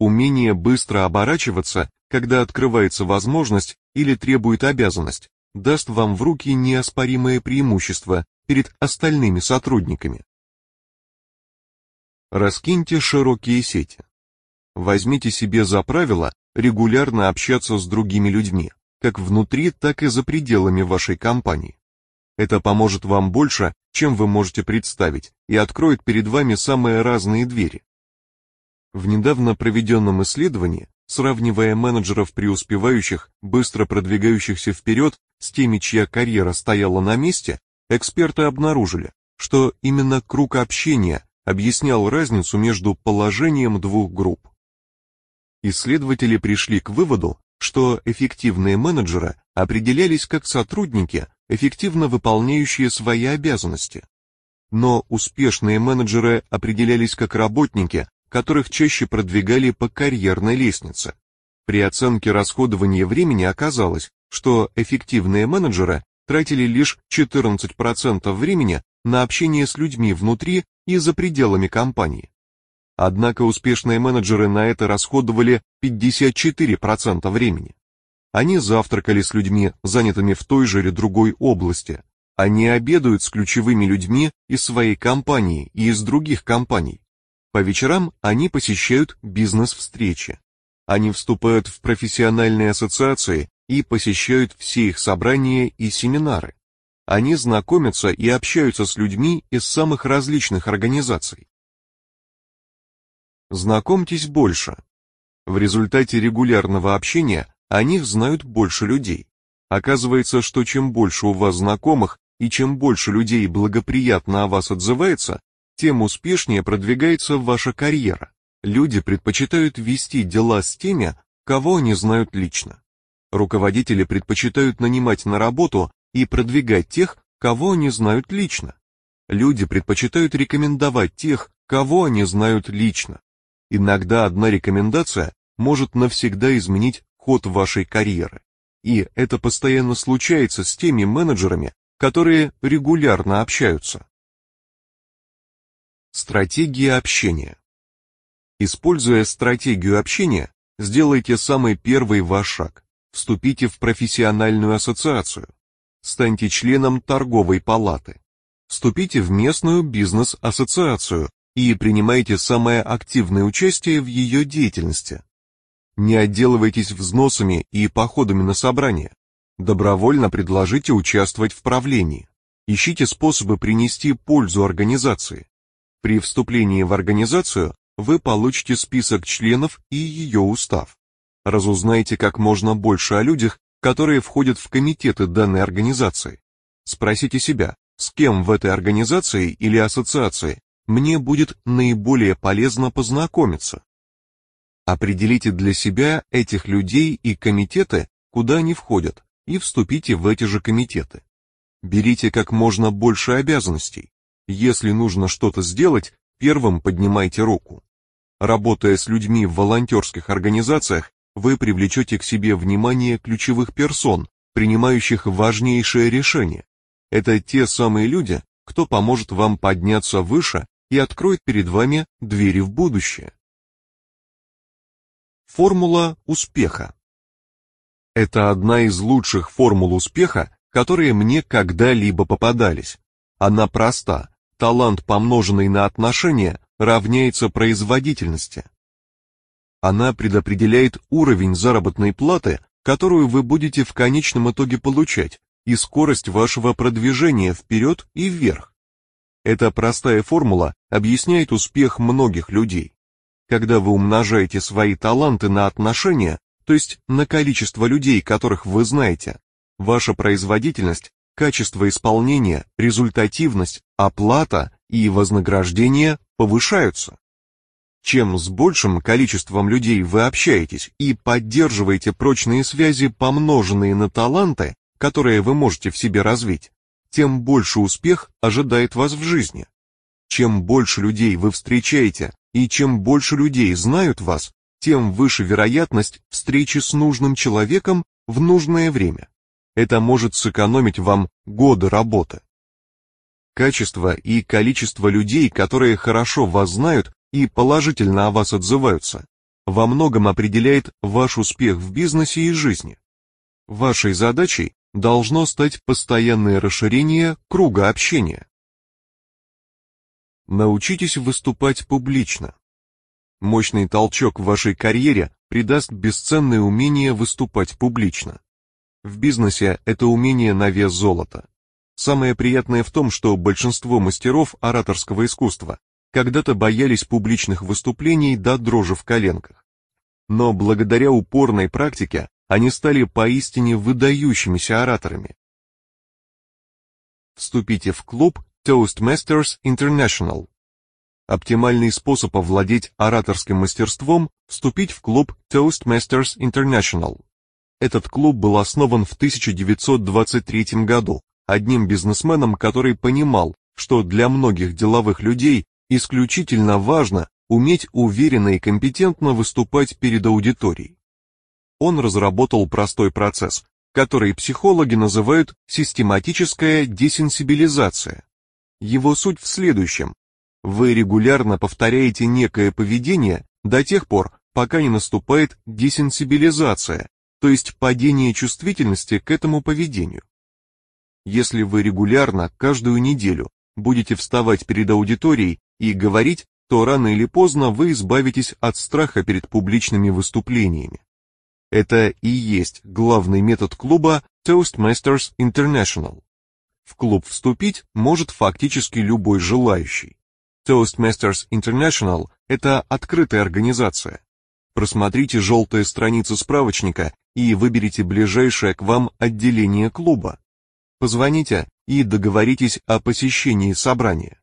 Умение быстро оборачиваться, когда открывается возможность или требует обязанность, даст вам в руки неоспоримое преимущество перед остальными сотрудниками. Раскиньте широкие сети. Возьмите себе за правило регулярно общаться с другими людьми, как внутри, так и за пределами вашей компании. Это поможет вам больше, чем вы можете представить, и откроет перед вами самые разные двери. В недавно проведенном исследовании, сравнивая менеджеров преуспевающих, быстро продвигающихся вперед с теми, чья карьера стояла на месте, эксперты обнаружили, что именно круг общения объяснял разницу между положением двух групп. Исследователи пришли к выводу, что эффективные менеджеры определялись как сотрудники, эффективно выполняющие свои обязанности. Но успешные менеджеры определялись как работники, которых чаще продвигали по карьерной лестнице. При оценке расходования времени оказалось, что эффективные менеджеры тратили лишь 14% времени на общение с людьми внутри и за пределами компании. Однако успешные менеджеры на это расходовали 54% времени. Они завтракали с людьми, занятыми в той же или другой области. Они обедают с ключевыми людьми из своей компании и из других компаний. По вечерам они посещают бизнес-встречи. Они вступают в профессиональные ассоциации и посещают все их собрания и семинары. Они знакомятся и общаются с людьми из самых различных организаций. Знакомьтесь больше. В результате регулярного общения о них знают больше людей. Оказывается, что чем больше у вас знакомых и чем больше людей благоприятно о вас отзывается, тем успешнее продвигается ваша карьера. Люди предпочитают вести дела с теми, кого они знают лично. Руководители предпочитают нанимать на работу и продвигать тех, кого они знают лично. Люди предпочитают рекомендовать тех, кого они знают лично. Иногда одна рекомендация может навсегда изменить ход вашей карьеры. И это постоянно случается с теми менеджерами, которые регулярно общаются. Стратегия общения. Используя стратегию общения, сделайте самый первый ваш шаг. Вступите в профессиональную ассоциацию. Станьте членом торговой палаты. Вступите в местную бизнес-ассоциацию и принимайте самое активное участие в ее деятельности. Не отделывайтесь взносами и походами на собрания. Добровольно предложите участвовать в правлении. Ищите способы принести пользу организации. При вступлении в организацию вы получите список членов и ее устав. Разузнайте как можно больше о людях, которые входят в комитеты данной организации. Спросите себя, с кем в этой организации или ассоциации мне будет наиболее полезно познакомиться. Определите для себя этих людей и комитеты, куда они входят, и вступите в эти же комитеты. Берите как можно больше обязанностей. Если нужно что-то сделать, первым поднимайте руку. Работая с людьми в волонтерских организациях, вы привлечете к себе внимание ключевых персон, принимающих важнейшие решения. Это те самые люди, кто поможет вам подняться выше и откроет перед вами двери в будущее. Формула успеха. Это одна из лучших формул успеха, которые мне когда-либо попадались. Она проста. Талант, помноженный на отношения, равняется производительности. Она предопределяет уровень заработной платы, которую вы будете в конечном итоге получать, и скорость вашего продвижения вперед и вверх. Эта простая формула объясняет успех многих людей. Когда вы умножаете свои таланты на отношения, то есть на количество людей, которых вы знаете, ваша производительность, качество исполнения, результативность, оплата и вознаграждение повышаются. Чем с большим количеством людей вы общаетесь и поддерживаете прочные связи, помноженные на таланты, которые вы можете в себе развить, тем больше успех ожидает вас в жизни. Чем больше людей вы встречаете и чем больше людей знают вас, тем выше вероятность встречи с нужным человеком в нужное время. Это может сэкономить вам годы работы. Качество и количество людей, которые хорошо вас знают и положительно о вас отзываются, во многом определяет ваш успех в бизнесе и жизни. Вашей задачей должно стать постоянное расширение круга общения. Научитесь выступать публично. Мощный толчок в вашей карьере придаст бесценное умение выступать публично. В бизнесе это умение на вес золота. Самое приятное в том, что большинство мастеров ораторского искусства когда-то боялись публичных выступлений до дрожи в коленках. Но благодаря упорной практике они стали поистине выдающимися ораторами. Вступите в клуб Toastmasters International. Оптимальный способ овладеть ораторским мастерством – вступить в клуб Toastmasters International. Этот клуб был основан в 1923 году одним бизнесменом, который понимал, что для многих деловых людей исключительно важно уметь уверенно и компетентно выступать перед аудиторией он разработал простой процесс, который психологи называют систематическая десенсибилизация. Его суть в следующем. Вы регулярно повторяете некое поведение до тех пор, пока не наступает десенсибилизация, то есть падение чувствительности к этому поведению. Если вы регулярно, каждую неделю, будете вставать перед аудиторией и говорить, то рано или поздно вы избавитесь от страха перед публичными выступлениями. Это и есть главный метод клуба Toastmasters International. В клуб вступить может фактически любой желающий. Toastmasters International – это открытая организация. Просмотрите желтые страницы справочника и выберите ближайшее к вам отделение клуба. Позвоните и договоритесь о посещении собрания.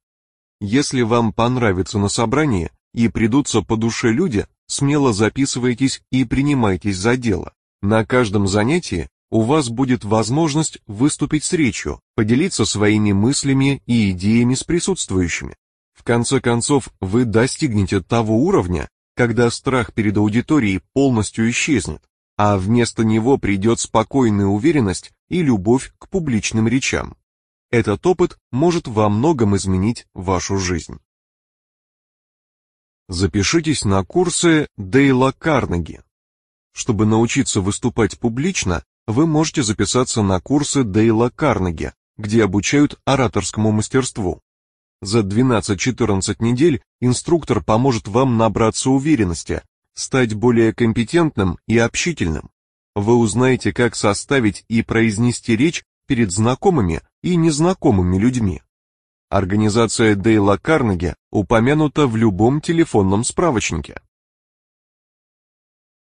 Если вам понравится на собрании и придутся по душе люди, смело записывайтесь и принимайтесь за дело. На каждом занятии у вас будет возможность выступить с речью, поделиться своими мыслями и идеями с присутствующими. В конце концов, вы достигнете того уровня, когда страх перед аудиторией полностью исчезнет, а вместо него придет спокойная уверенность и любовь к публичным речам. Этот опыт может во многом изменить вашу жизнь. Запишитесь на курсы Дейла Карнеги. Чтобы научиться выступать публично, вы можете записаться на курсы Дейла Карнеги, где обучают ораторскому мастерству. За 12-14 недель инструктор поможет вам набраться уверенности, стать более компетентным и общительным. Вы узнаете, как составить и произнести речь перед знакомыми и незнакомыми людьми. Организация Дейла Карнеги упомянута в любом телефонном справочнике.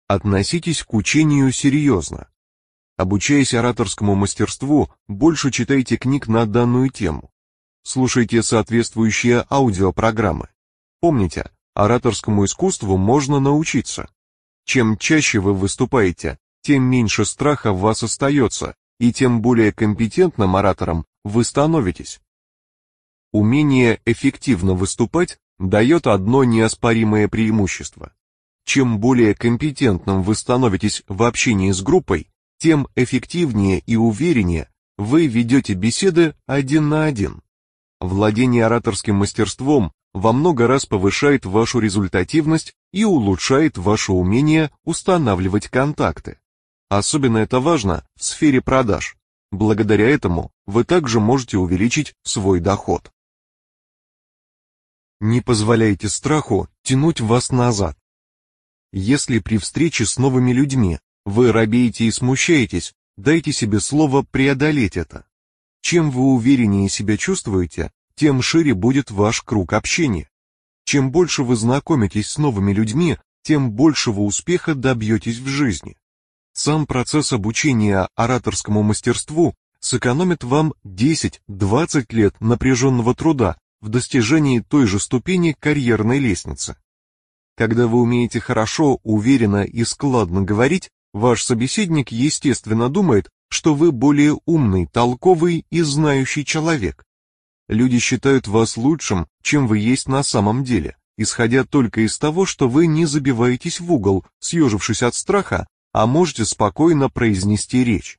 Относитесь к учению серьезно. Обучаясь ораторскому мастерству, больше читайте книг на данную тему. Слушайте соответствующие аудиопрограммы. Помните, ораторскому искусству можно научиться. Чем чаще вы выступаете, тем меньше страха в вас остается, и тем более компетентным оратором вы становитесь. Умение эффективно выступать дает одно неоспоримое преимущество. Чем более компетентным вы становитесь в общении с группой, тем эффективнее и увереннее вы ведете беседы один на один. Владение ораторским мастерством во много раз повышает вашу результативность и улучшает ваше умение устанавливать контакты. Особенно это важно в сфере продаж. Благодаря этому вы также можете увеличить свой доход. Не позволяйте страху тянуть вас назад. Если при встрече с новыми людьми вы робеете и смущаетесь, дайте себе слово преодолеть это. Чем вы увереннее себя чувствуете, тем шире будет ваш круг общения. Чем больше вы знакомитесь с новыми людьми, тем большего успеха добьетесь в жизни. Сам процесс обучения ораторскому мастерству сэкономит вам 10-20 лет напряженного труда в достижении той же ступени карьерной лестницы. Когда вы умеете хорошо, уверенно и складно говорить, ваш собеседник естественно думает, что вы более умный, толковый и знающий человек. Люди считают вас лучшим, чем вы есть на самом деле, исходя только из того, что вы не забиваетесь в угол, съежившись от страха, а можете спокойно произнести речь.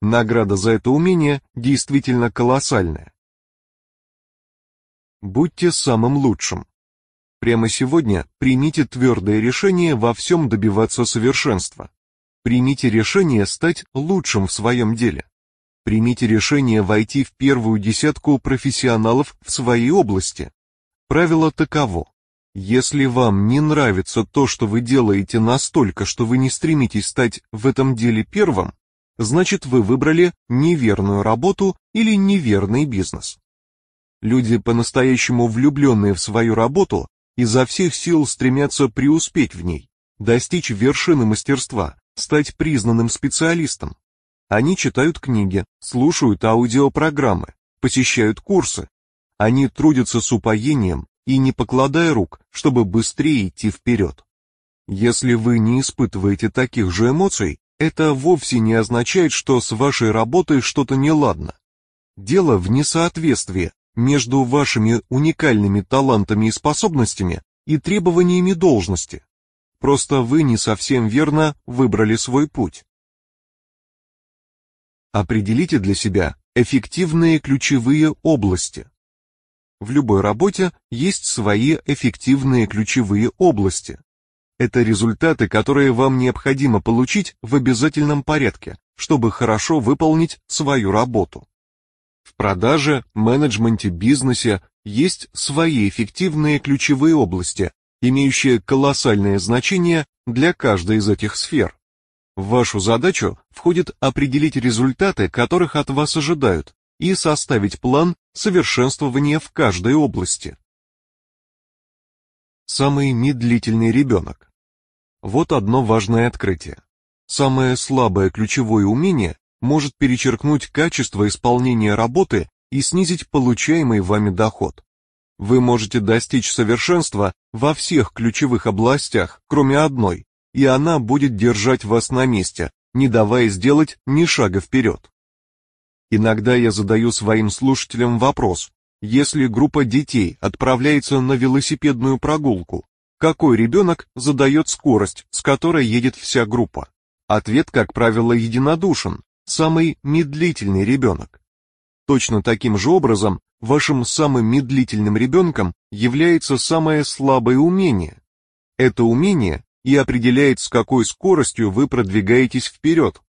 Награда за это умение действительно колоссальная. Будьте самым лучшим. Прямо сегодня примите твердое решение во всем добиваться совершенства. Примите решение стать лучшим в своем деле. Примите решение войти в первую десятку профессионалов в своей области. Правило таково. Если вам не нравится то, что вы делаете настолько, что вы не стремитесь стать в этом деле первым, значит вы выбрали неверную работу или неверный бизнес. Люди, по-настоящему влюбленные в свою работу, изо всех сил стремятся преуспеть в ней, достичь вершины мастерства, стать признанным специалистом. Они читают книги, слушают аудиопрограммы, посещают курсы. Они трудятся с упоением и не покладая рук, чтобы быстрее идти вперед. Если вы не испытываете таких же эмоций, это вовсе не означает, что с вашей работой что-то неладно. Дело в несоответствии между вашими уникальными талантами и способностями и требованиями должности. Просто вы не совсем верно выбрали свой путь. Определите для себя эффективные ключевые области. В любой работе есть свои эффективные ключевые области. Это результаты, которые вам необходимо получить в обязательном порядке, чтобы хорошо выполнить свою работу. В продаже, менеджменте, бизнесе есть свои эффективные ключевые области, имеющие колоссальное значение для каждой из этих сфер. В вашу задачу входит определить результаты, которых от вас ожидают, и составить план совершенствования в каждой области. Самый медлительный ребенок. Вот одно важное открытие. Самое слабое ключевое умение может перечеркнуть качество исполнения работы и снизить получаемый вами доход. Вы можете достичь совершенства во всех ключевых областях, кроме одной, и она будет держать вас на месте, не давая сделать ни шага вперед. Иногда я задаю своим слушателям вопрос, если группа детей отправляется на велосипедную прогулку, какой ребенок задает скорость, с которой едет вся группа? Ответ, как правило, единодушен, самый медлительный ребенок. Точно таким же образом, вашим самым медлительным ребенком является самое слабое умение. Это умение и определяет, с какой скоростью вы продвигаетесь вперед.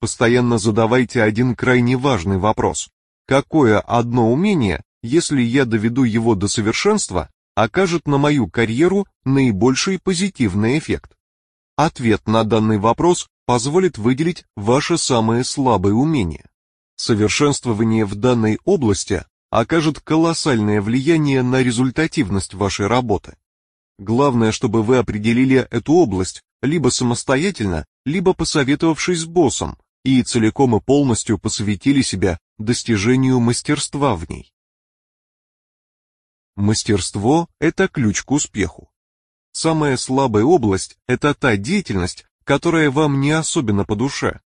Постоянно задавайте один крайне важный вопрос. Какое одно умение, если я доведу его до совершенства, окажет на мою карьеру наибольший позитивный эффект? Ответ на данный вопрос позволит выделить ваше самое слабое умение. Совершенствование в данной области окажет колоссальное влияние на результативность вашей работы. Главное, чтобы вы определили эту область либо самостоятельно, либо посоветовавшись с боссом, и целиком и полностью посвятили себя достижению мастерства в ней. Мастерство – это ключ к успеху. Самая слабая область – это та деятельность, которая вам не особенно по душе.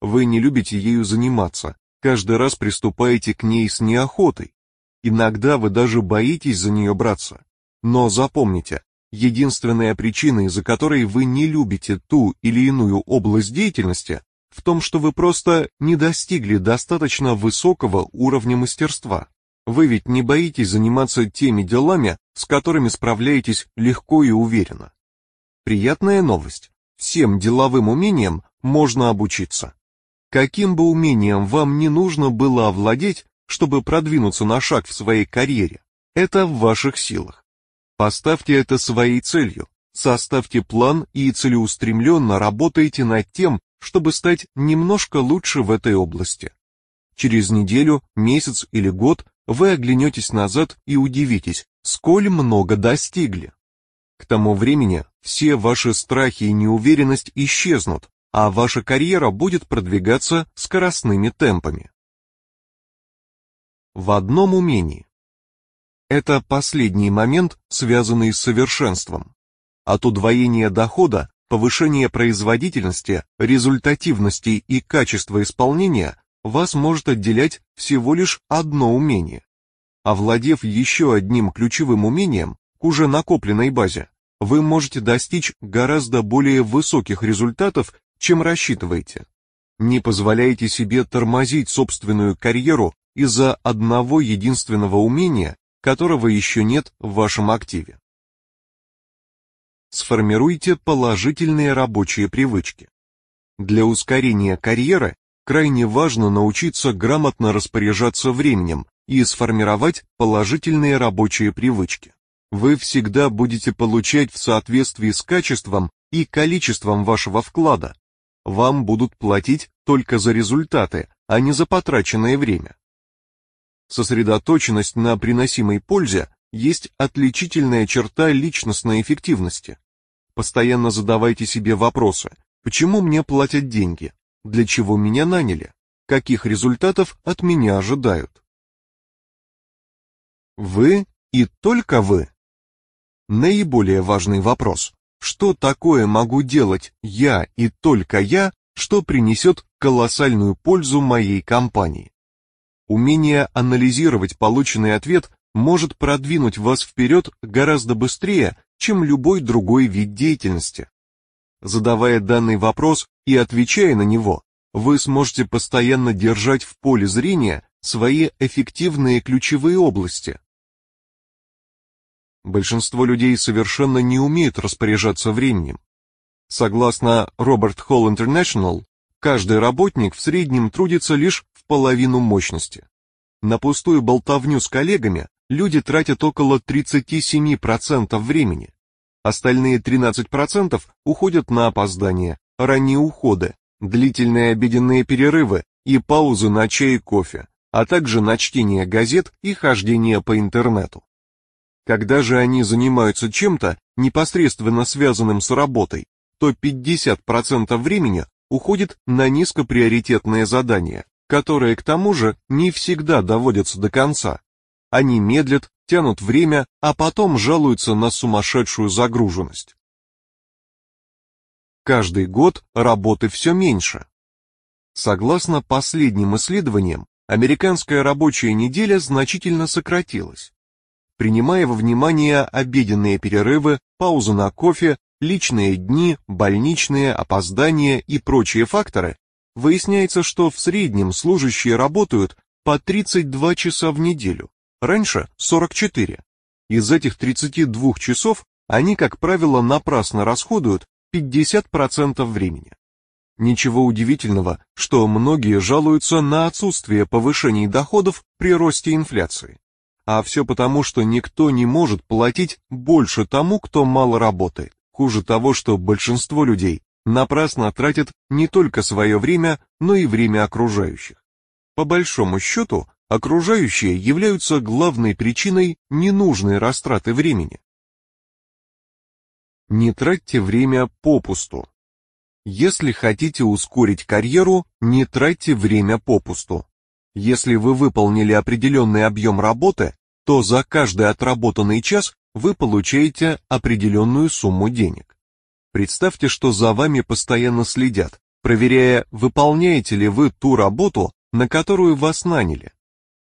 Вы не любите ею заниматься, каждый раз приступаете к ней с неохотой. Иногда вы даже боитесь за нее браться. Но запомните, Единственная причина, из-за которой вы не любите ту или иную область деятельности, в том, что вы просто не достигли достаточно высокого уровня мастерства. Вы ведь не боитесь заниматься теми делами, с которыми справляетесь легко и уверенно. Приятная новость. Всем деловым умениям можно обучиться. Каким бы умением вам не нужно было овладеть, чтобы продвинуться на шаг в своей карьере, это в ваших силах. Поставьте это своей целью, составьте план и целеустремленно работайте над тем, чтобы стать немножко лучше в этой области. Через неделю, месяц или год вы оглянетесь назад и удивитесь, сколь много достигли. К тому времени все ваши страхи и неуверенность исчезнут, а ваша карьера будет продвигаться скоростными темпами. В одном умении. Это последний момент, связанный с совершенством. От удвоения дохода, повышения производительности, результативности и качества исполнения вас может отделять всего лишь одно умение. Овладев еще одним ключевым умением к уже накопленной базе, вы можете достичь гораздо более высоких результатов, чем рассчитываете. Не позволяйте себе тормозить собственную карьеру из-за одного единственного умения которого еще нет в вашем активе. Сформируйте положительные рабочие привычки. Для ускорения карьеры крайне важно научиться грамотно распоряжаться временем и сформировать положительные рабочие привычки. Вы всегда будете получать в соответствии с качеством и количеством вашего вклада. Вам будут платить только за результаты, а не за потраченное время. Сосредоточенность на приносимой пользе есть отличительная черта личностной эффективности. Постоянно задавайте себе вопросы: почему мне платят деньги? Для чего меня наняли? Каких результатов от меня ожидают? Вы и только вы. Наиболее важный вопрос: что такое могу делать я и только я, что принесет колоссальную пользу моей компании? Умение анализировать полученный ответ может продвинуть вас вперед гораздо быстрее, чем любой другой вид деятельности. Задавая данный вопрос и отвечая на него, вы сможете постоянно держать в поле зрения свои эффективные ключевые области. Большинство людей совершенно не умеют распоряжаться временем. Согласно Роберт Холл International, каждый работник в среднем трудится лишь в половину мощности. На пустую болтовню с коллегами люди тратят около 37% времени. Остальные 13% уходят на опоздание, ранние уходы, длительные обеденные перерывы и паузы на чай и кофе, а также на чтение газет и хождение по интернету. Когда же они занимаются чем-то, непосредственно связанным с работой, то 50% времени уходит на низкоприоритетные задания, которые к тому же не всегда доводятся до конца. Они медлят, тянут время, а потом жалуются на сумасшедшую загруженность. Каждый год работы все меньше. Согласно последним исследованиям, американская рабочая неделя значительно сократилась. Принимая во внимание обеденные перерывы, паузы на кофе, личные дни, больничные, опоздания и прочие факторы, выясняется, что в среднем служащие работают по 32 часа в неделю, раньше 44. Из этих 32 часов они, как правило, напрасно расходуют 50% времени. Ничего удивительного, что многие жалуются на отсутствие повышений доходов при росте инфляции. А все потому, что никто не может платить больше тому, кто мало работает. Хуже того, что большинство людей напрасно тратят не только свое время, но и время окружающих. По большому счету, окружающие являются главной причиной ненужной растраты времени. Не тратьте время попусту. Если хотите ускорить карьеру, не тратьте время попусту. Если вы выполнили определенный объем работы, то за каждый отработанный час вы получаете определенную сумму денег. Представьте, что за вами постоянно следят, проверяя, выполняете ли вы ту работу, на которую вас наняли.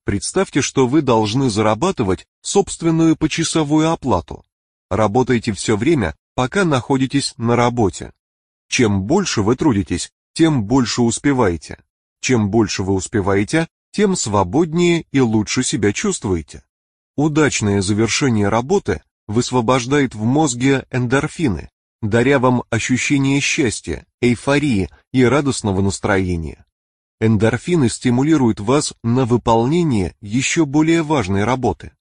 Представьте, что вы должны зарабатывать собственную почасовую оплату. Работаете все время, пока находитесь на работе. Чем больше вы трудитесь, тем больше успеваете. Чем больше вы успеваете, тем свободнее и лучше себя чувствуете. Удачное завершение работы высвобождает в мозге эндорфины, даря вам ощущение счастья, эйфории и радостного настроения. Эндорфины стимулируют вас на выполнение еще более важной работы.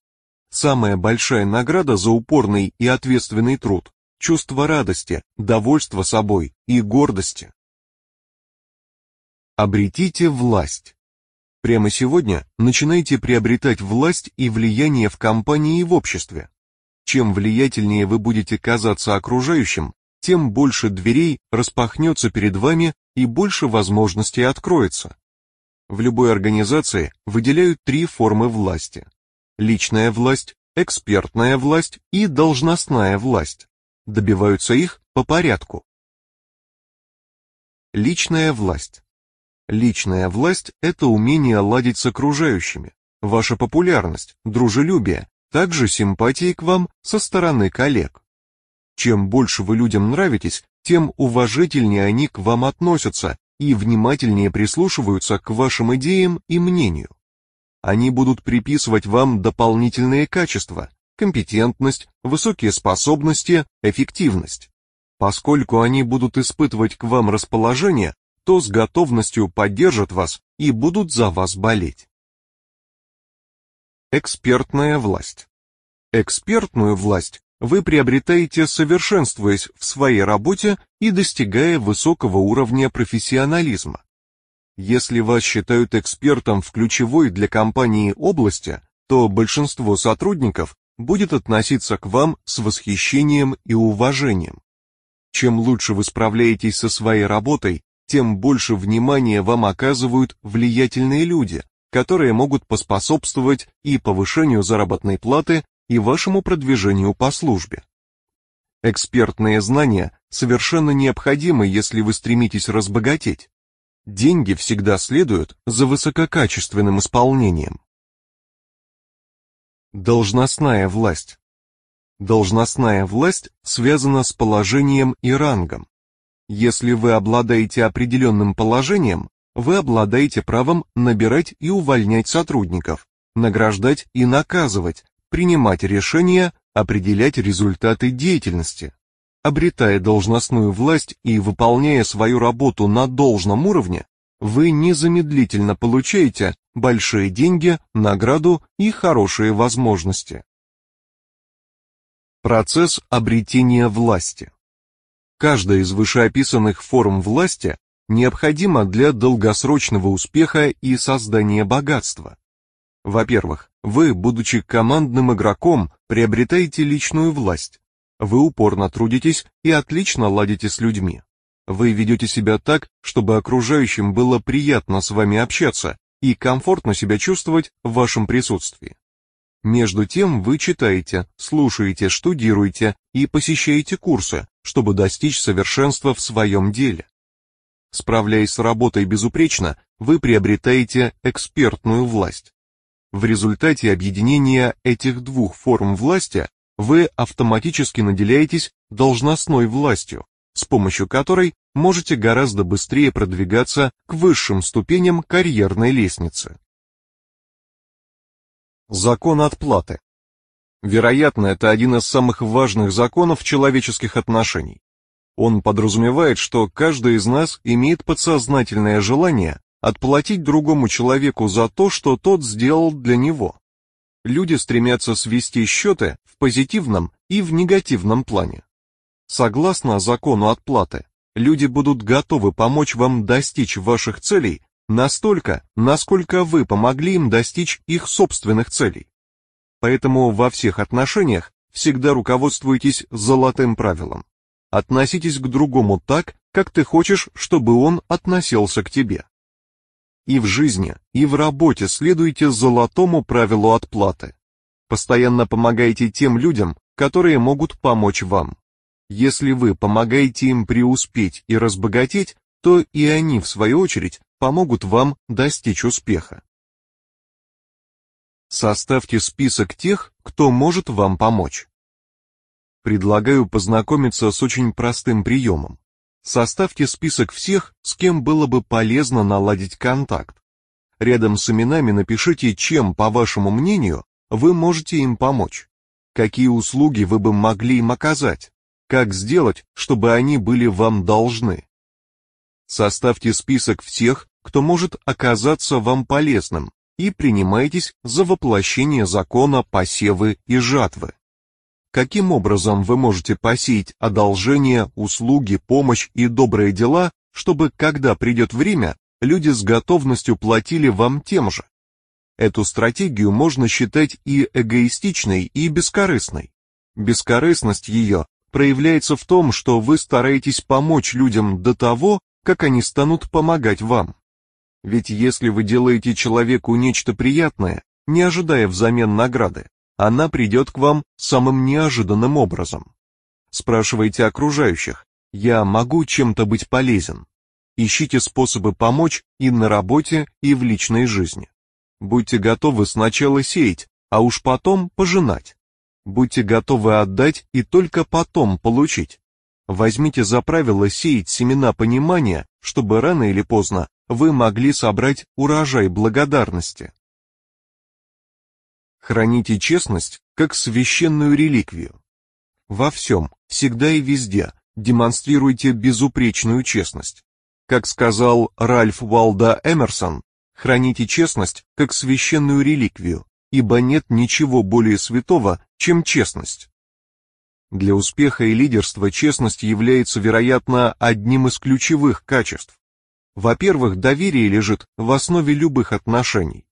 Самая большая награда за упорный и ответственный труд – чувство радости, довольства собой и гордости. Обретите власть. Прямо сегодня начинайте приобретать власть и влияние в компании и в обществе. Чем влиятельнее вы будете казаться окружающим, тем больше дверей распахнется перед вами и больше возможностей откроется. В любой организации выделяют три формы власти. Личная власть, экспертная власть и должностная власть. Добиваются их по порядку. Личная власть. Личная власть – это умение ладить с окружающими, ваша популярность, дружелюбие, также симпатии к вам со стороны коллег. Чем больше вы людям нравитесь, тем уважительнее они к вам относятся и внимательнее прислушиваются к вашим идеям и мнению. Они будут приписывать вам дополнительные качества, компетентность, высокие способности, эффективность. Поскольку они будут испытывать к вам расположение, то с готовностью поддержат вас и будут за вас болеть. Экспертная власть. Экспертную власть вы приобретаете, совершенствуясь в своей работе и достигая высокого уровня профессионализма. Если вас считают экспертом в ключевой для компании области, то большинство сотрудников будет относиться к вам с восхищением и уважением. Чем лучше вы справляетесь со своей работой, тем больше внимания вам оказывают влиятельные люди, которые могут поспособствовать и повышению заработной платы, и вашему продвижению по службе. Экспертные знания совершенно необходимы, если вы стремитесь разбогатеть. Деньги всегда следуют за высококачественным исполнением. Должностная власть. Должностная власть связана с положением и рангом. Если вы обладаете определенным положением, вы обладаете правом набирать и увольнять сотрудников, награждать и наказывать, принимать решения, определять результаты деятельности. Обретая должностную власть и выполняя свою работу на должном уровне, вы незамедлительно получаете большие деньги, награду и хорошие возможности. Процесс обретения власти Каждая из вышеописанных форм власти необходима для долгосрочного успеха и создания богатства. Во-первых, вы, будучи командным игроком, приобретаете личную власть. Вы упорно трудитесь и отлично ладите с людьми. Вы ведете себя так, чтобы окружающим было приятно с вами общаться и комфортно себя чувствовать в вашем присутствии. Между тем вы читаете, слушаете, штудируете и посещаете курсы, чтобы достичь совершенства в своем деле. Справляясь с работой безупречно, вы приобретаете экспертную власть. В результате объединения этих двух форм власти вы автоматически наделяетесь должностной властью, с помощью которой можете гораздо быстрее продвигаться к высшим ступеням карьерной лестницы. Закон отплаты. Вероятно, это один из самых важных законов человеческих отношений. Он подразумевает, что каждый из нас имеет подсознательное желание отплатить другому человеку за то, что тот сделал для него. Люди стремятся свести счеты в позитивном и в негативном плане. Согласно закону отплаты, люди будут готовы помочь вам достичь ваших целей настолько, насколько вы помогли им достичь их собственных целей. Поэтому во всех отношениях всегда руководствуйтесь золотым правилом. Относитесь к другому так, как ты хочешь, чтобы он относился к тебе. И в жизни, и в работе следуйте золотому правилу отплаты. Постоянно помогайте тем людям, которые могут помочь вам. Если вы помогаете им преуспеть и разбогатеть, то и они, в свою очередь, помогут вам достичь успеха. Составьте список тех, кто может вам помочь. Предлагаю познакомиться с очень простым приемом. Составьте список всех, с кем было бы полезно наладить контакт. Рядом с именами напишите, чем, по вашему мнению, вы можете им помочь. Какие услуги вы бы могли им оказать? Как сделать, чтобы они были вам должны? Составьте список всех, кто может оказаться вам полезным, и принимайтесь за воплощение закона посевы и жатвы. Каким образом вы можете посеять одолжения, услуги, помощь и добрые дела, чтобы, когда придет время, люди с готовностью платили вам тем же? Эту стратегию можно считать и эгоистичной, и бескорыстной. Бескорыстность ее проявляется в том, что вы стараетесь помочь людям до того, как они станут помогать вам. Ведь если вы делаете человеку нечто приятное, не ожидая взамен награды, она придет к вам самым неожиданным образом. Спрашивайте окружающих, я могу чем-то быть полезен? Ищите способы помочь и на работе, и в личной жизни. Будьте готовы сначала сеять, а уж потом пожинать. Будьте готовы отдать и только потом получить. Возьмите за правило сеять семена понимания, чтобы рано или поздно вы могли собрать урожай благодарности. Храните честность как священную реликвию. Во всем, всегда и везде демонстрируйте безупречную честность. Как сказал Ральф Уалда Эмерсон, храните честность как священную реликвию, ибо нет ничего более святого, чем честность. Для успеха и лидерства честность является, вероятно, одним из ключевых качеств. Во-первых, доверие лежит в основе любых отношений.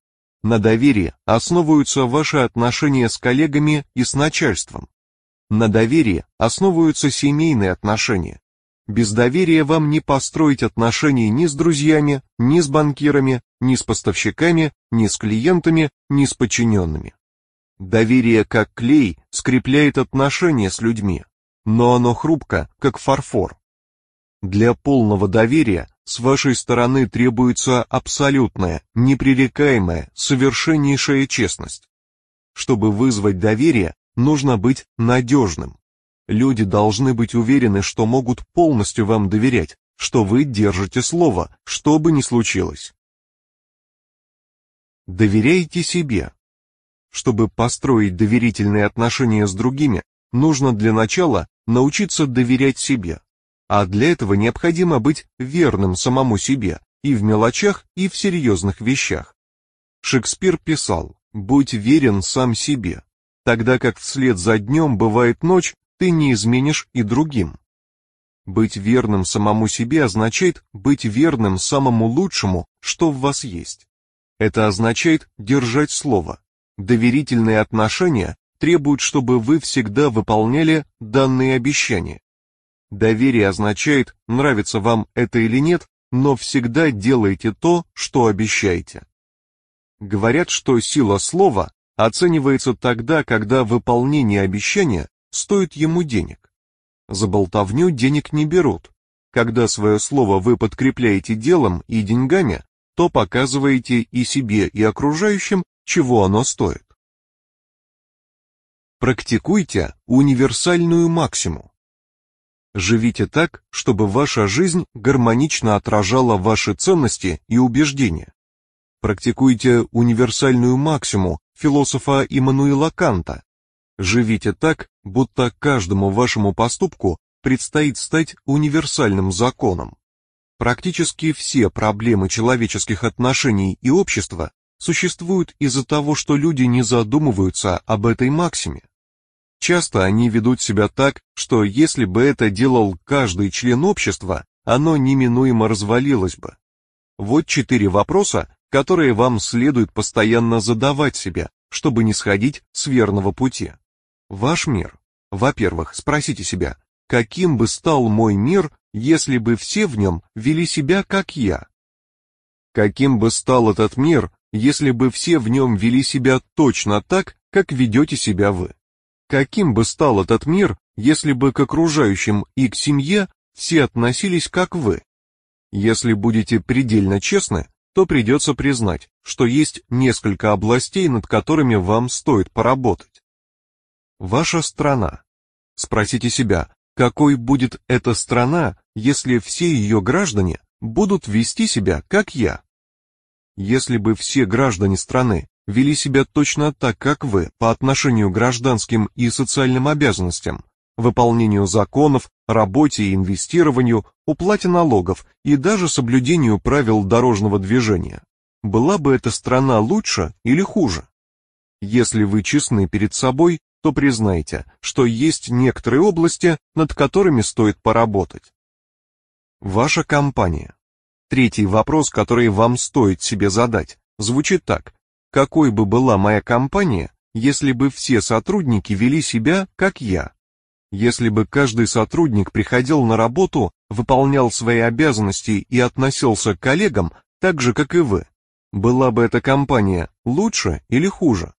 На доверии основываются ваши отношения с коллегами и с начальством. На доверии основываются семейные отношения. Без доверия вам не построить отношений ни с друзьями, ни с банкирами, ни с поставщиками, ни с клиентами, ни с подчиненными. Доверие, как клей, скрепляет отношения с людьми, но оно хрупко, как фарфор. Для полного доверия с вашей стороны требуется абсолютная, непререкаемая, совершеннейшая честность. Чтобы вызвать доверие, нужно быть надежным. Люди должны быть уверены, что могут полностью вам доверять, что вы держите слово, что бы ни случилось. Доверяйте себе. Чтобы построить доверительные отношения с другими, нужно для начала научиться доверять себе. А для этого необходимо быть верным самому себе и в мелочах, и в серьезных вещах. Шекспир писал «Будь верен сам себе, тогда как вслед за днем бывает ночь, ты не изменишь и другим». Быть верным самому себе означает быть верным самому лучшему, что в вас есть. Это означает держать слово. Доверительные отношения требуют, чтобы вы всегда выполняли данные обещания. Доверие означает, нравится вам это или нет, но всегда делайте то, что обещаете. Говорят, что сила слова оценивается тогда, когда выполнение обещания стоит ему денег. За болтовню денег не берут. Когда свое слово вы подкрепляете делом и деньгами, то показываете и себе, и окружающим, чего оно стоит. Практикуйте универсальную максиму. Живите так, чтобы ваша жизнь гармонично отражала ваши ценности и убеждения. Практикуйте универсальную максиму философа Иммануила Канта. Живите так, будто каждому вашему поступку предстоит стать универсальным законом. Практически все проблемы человеческих отношений и общества существуют из-за того, что люди не задумываются об этой максиме. Часто они ведут себя так, что если бы это делал каждый член общества, оно неминуемо развалилось бы. Вот четыре вопроса, которые вам следует постоянно задавать себе, чтобы не сходить с верного пути. Ваш мир. Во-первых, спросите себя, каким бы стал мой мир, если бы все в нем вели себя как я? Каким бы стал этот мир, если бы все в нем вели себя точно так, как ведете себя вы? Каким бы стал этот мир, если бы к окружающим и к семье все относились как вы? Если будете предельно честны, то придется признать, что есть несколько областей, над которыми вам стоит поработать. Ваша страна. Спросите себя, какой будет эта страна, если все ее граждане будут вести себя, как я? Если бы все граждане страны вели себя точно так, как вы, по отношению к гражданским и социальным обязанностям, выполнению законов, работе и инвестированию, уплате налогов и даже соблюдению правил дорожного движения. Была бы эта страна лучше или хуже? Если вы честны перед собой, то признайте, что есть некоторые области, над которыми стоит поработать. Ваша компания. Третий вопрос, который вам стоит себе задать, звучит так. Какой бы была моя компания, если бы все сотрудники вели себя, как я? Если бы каждый сотрудник приходил на работу, выполнял свои обязанности и относился к коллегам так же, как и вы, была бы эта компания лучше или хуже?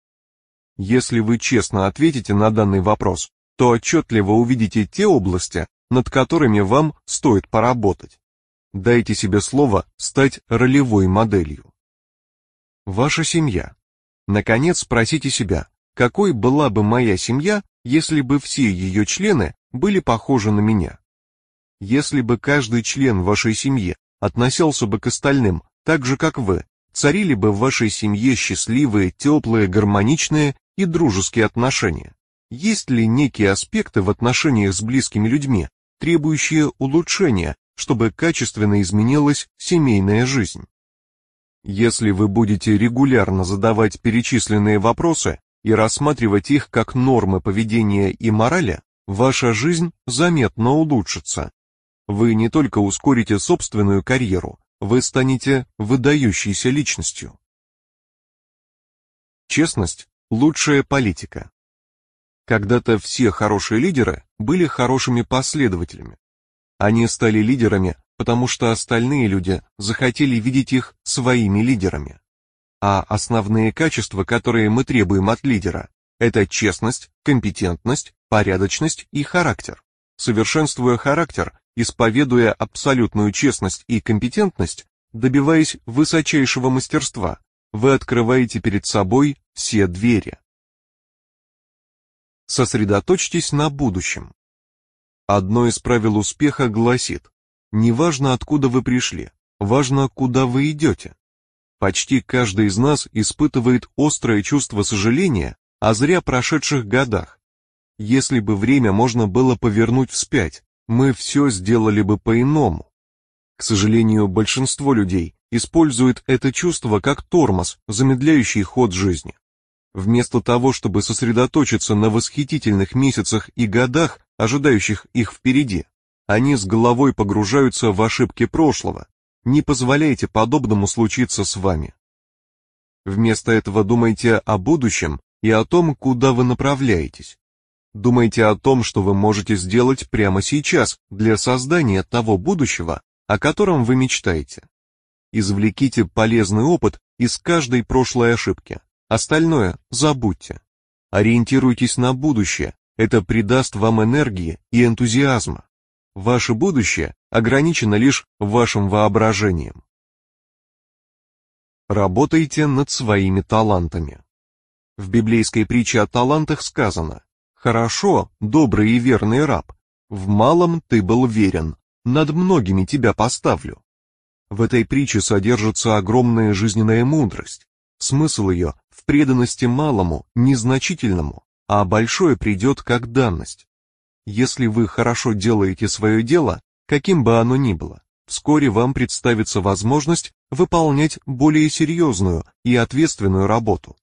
Если вы честно ответите на данный вопрос, то отчетливо увидите те области, над которыми вам стоит поработать. Дайте себе слово стать ролевой моделью. Ваша семья. Наконец спросите себя, какой была бы моя семья, если бы все ее члены были похожи на меня? Если бы каждый член вашей семьи относился бы к остальным так же, как вы, царили бы в вашей семье счастливые, теплые, гармоничные и дружеские отношения? Есть ли некие аспекты в отношениях с близкими людьми, требующие улучшения, чтобы качественно изменилась семейная жизнь? Если вы будете регулярно задавать перечисленные вопросы и рассматривать их как нормы поведения и морали, ваша жизнь заметно улучшится. Вы не только ускорите собственную карьеру, вы станете выдающейся личностью. Честность – лучшая политика. Когда-то все хорошие лидеры были хорошими последователями. Они стали лидерами, потому что остальные люди захотели видеть их своими лидерами. А основные качества, которые мы требуем от лидера, это честность, компетентность, порядочность и характер. Совершенствуя характер, исповедуя абсолютную честность и компетентность, добиваясь высочайшего мастерства, вы открываете перед собой все двери. Сосредоточьтесь на будущем. Одно из правил успеха гласит, не важно, откуда вы пришли, важно, куда вы идете. Почти каждый из нас испытывает острое чувство сожаления о зря прошедших годах. Если бы время можно было повернуть вспять, мы все сделали бы по-иному. К сожалению, большинство людей используют это чувство как тормоз, замедляющий ход жизни. Вместо того, чтобы сосредоточиться на восхитительных месяцах и годах, ожидающих их впереди, они с головой погружаются в ошибки прошлого. Не позволяйте подобному случиться с вами. Вместо этого думайте о будущем и о том, куда вы направляетесь. Думайте о том, что вы можете сделать прямо сейчас для создания того будущего, о котором вы мечтаете. Извлеките полезный опыт из каждой прошлой ошибки. Остальное забудьте. Ориентируйтесь на будущее, это придаст вам энергии и энтузиазма. Ваше будущее ограничено лишь вашим воображением. Работайте над своими талантами. В библейской притче о талантах сказано «Хорошо, добрый и верный раб, в малом ты был верен, над многими тебя поставлю». В этой притче содержится огромная жизненная мудрость. Смысл ее в преданности малому, незначительному, а большое придет как данность. Если вы хорошо делаете свое дело, каким бы оно ни было, вскоре вам представится возможность выполнять более серьезную и ответственную работу.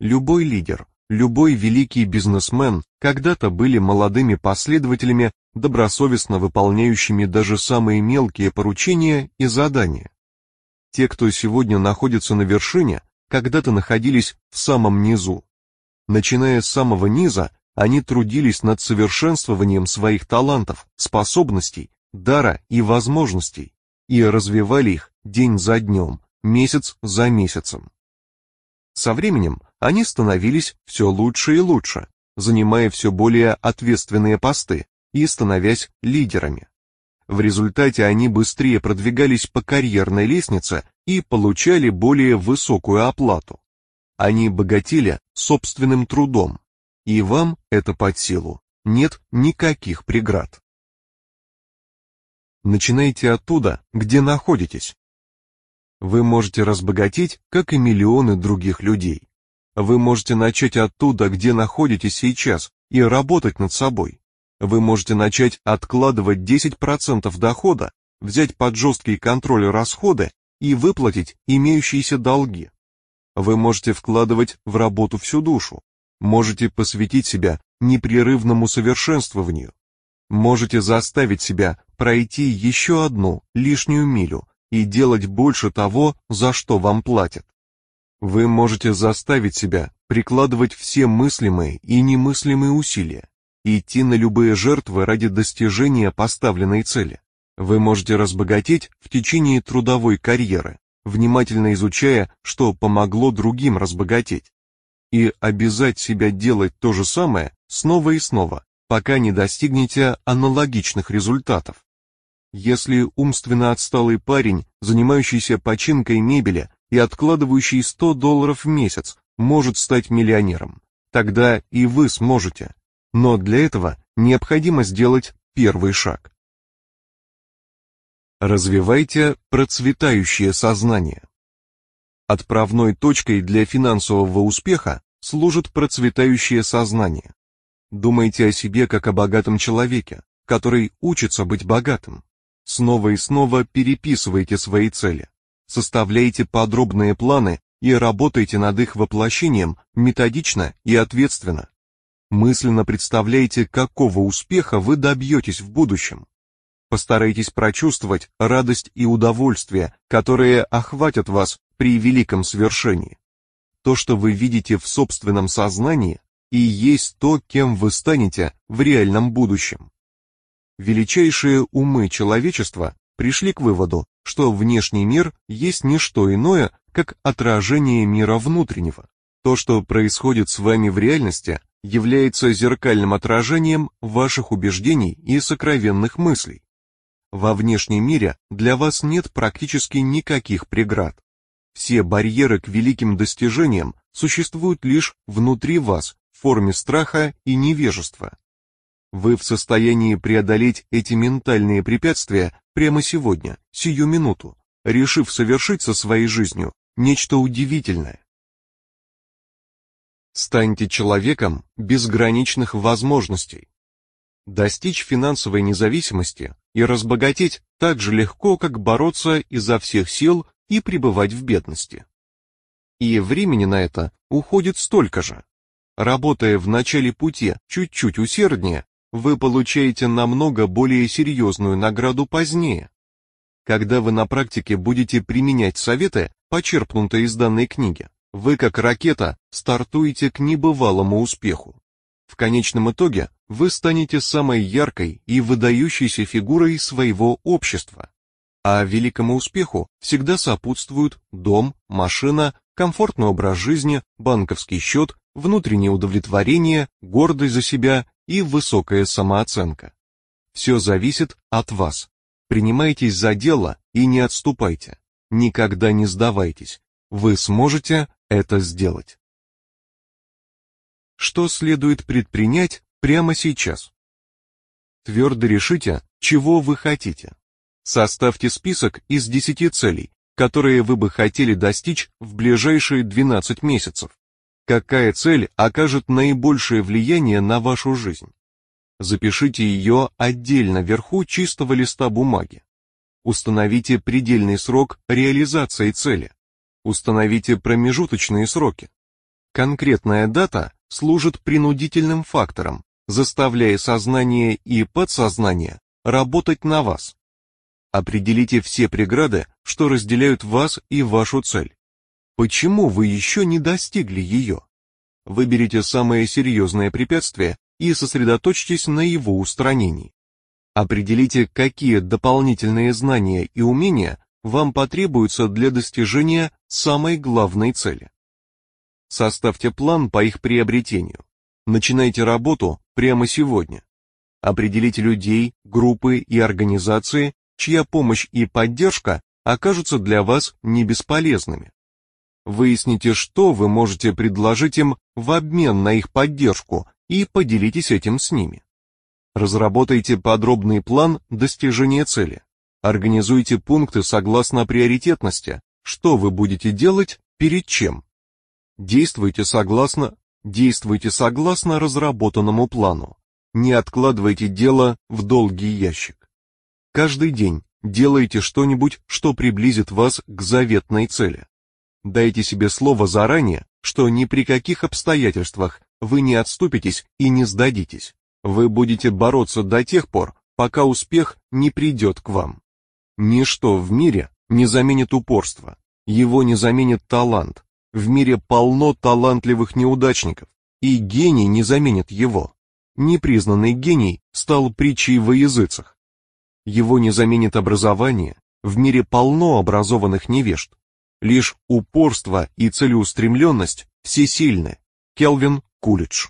Любой лидер, любой великий бизнесмен когда-то были молодыми последователями, добросовестно выполняющими даже самые мелкие поручения и задания. Те, кто сегодня находится на вершине, когда-то находились в самом низу. Начиная с самого низа, они трудились над совершенствованием своих талантов, способностей, дара и возможностей и развивали их день за днем, месяц за месяцем. Со временем они становились все лучше и лучше, занимая все более ответственные посты и становясь лидерами. В результате они быстрее продвигались по карьерной лестнице и получали более высокую оплату. Они богатели собственным трудом, и вам это под силу. Нет никаких преград. Начинайте оттуда, где находитесь. Вы можете разбогатеть, как и миллионы других людей. Вы можете начать оттуда, где находитесь сейчас, и работать над собой. Вы можете начать откладывать 10% дохода, взять под жесткий контроль расходы и выплатить имеющиеся долги. Вы можете вкладывать в работу всю душу, Можете посвятить себя непрерывному совершенствованию. Можете заставить себя пройти еще одну лишнюю милю и делать больше того, за что вам платят. Вы можете заставить себя прикладывать все мыслимые и немыслимые усилия, идти на любые жертвы ради достижения поставленной цели. Вы можете разбогатеть в течение трудовой карьеры, внимательно изучая, что помогло другим разбогатеть и обязать себя делать то же самое снова и снова, пока не достигнете аналогичных результатов. Если умственно отсталый парень, занимающийся починкой мебели и откладывающий 100 долларов в месяц, может стать миллионером, тогда и вы сможете. Но для этого необходимо сделать первый шаг. Развивайте процветающее сознание. Отправной точкой для финансового успеха служит процветающее сознание. Думайте о себе как о богатом человеке, который учится быть богатым. Снова и снова переписывайте свои цели, составляйте подробные планы и работайте над их воплощением методично и ответственно. Мысленно представляйте, какого успеха вы добьетесь в будущем. Постарайтесь прочувствовать радость и удовольствие, которые охватят вас при великом свершении. То, что вы видите в собственном сознании, и есть то, кем вы станете в реальном будущем. Величайшие умы человечества пришли к выводу, что внешний мир есть не что иное, как отражение мира внутреннего. То, что происходит с вами в реальности, является зеркальным отражением ваших убеждений и сокровенных мыслей. Во внешнем мире для вас нет практически никаких преград. Все барьеры к великим достижениям существуют лишь внутри вас в форме страха и невежества. Вы в состоянии преодолеть эти ментальные препятствия прямо сегодня, сию минуту, решив совершить со своей жизнью нечто удивительное. Станьте человеком безграничных возможностей. Достичь финансовой независимости и разбогатеть так же легко, как бороться изо всех сил и пребывать в бедности. И времени на это уходит столько же. Работая в начале пути чуть-чуть усерднее, вы получаете намного более серьезную награду позднее. Когда вы на практике будете применять советы, почерпнутые из данной книги, вы как ракета стартуете к небывалому успеху. В конечном итоге вы станете самой яркой и выдающейся фигурой своего общества. А великому успеху всегда сопутствуют дом, машина, комфортный образ жизни, банковский счет, внутреннее удовлетворение, гордость за себя и высокая самооценка. Все зависит от вас. Принимайтесь за дело и не отступайте. Никогда не сдавайтесь. Вы сможете это сделать. Что следует предпринять прямо сейчас? Твердо решите, чего вы хотите. Составьте список из 10 целей, которые вы бы хотели достичь в ближайшие 12 месяцев. Какая цель окажет наибольшее влияние на вашу жизнь? Запишите ее отдельно вверху чистого листа бумаги. Установите предельный срок реализации цели. Установите промежуточные сроки. Конкретная дата служит принудительным фактором, заставляя сознание и подсознание работать на вас. Определите все преграды, что разделяют вас и вашу цель. Почему вы еще не достигли ее? Выберите самое серьезное препятствие и сосредоточьтесь на его устранении. Определите, какие дополнительные знания и умения вам потребуются для достижения самой главной цели. Составьте план по их приобретению. Начинайте работу прямо сегодня. Определите людей, группы и организации, чья помощь и поддержка окажутся для вас не бесполезными. Выясните, что вы можете предложить им в обмен на их поддержку и поделитесь этим с ними. Разработайте подробный план достижения цели. Организуйте пункты согласно приоритетности, что вы будете делать, перед чем. Действуйте согласно, действуйте согласно разработанному плану. Не откладывайте дело в долгий ящик. Каждый день делайте что-нибудь, что приблизит вас к заветной цели. Дайте себе слово заранее, что ни при каких обстоятельствах вы не отступитесь и не сдадитесь. Вы будете бороться до тех пор, пока успех не придет к вам. Ничто в мире не заменит упорство, его не заменит талант. В мире полно талантливых неудачников, и гений не заменит его. Непризнанный гений стал притчей во языцах. Его не заменит образование, в мире полно образованных невежд. Лишь упорство и целеустремленность всесильны. Келвин Кулич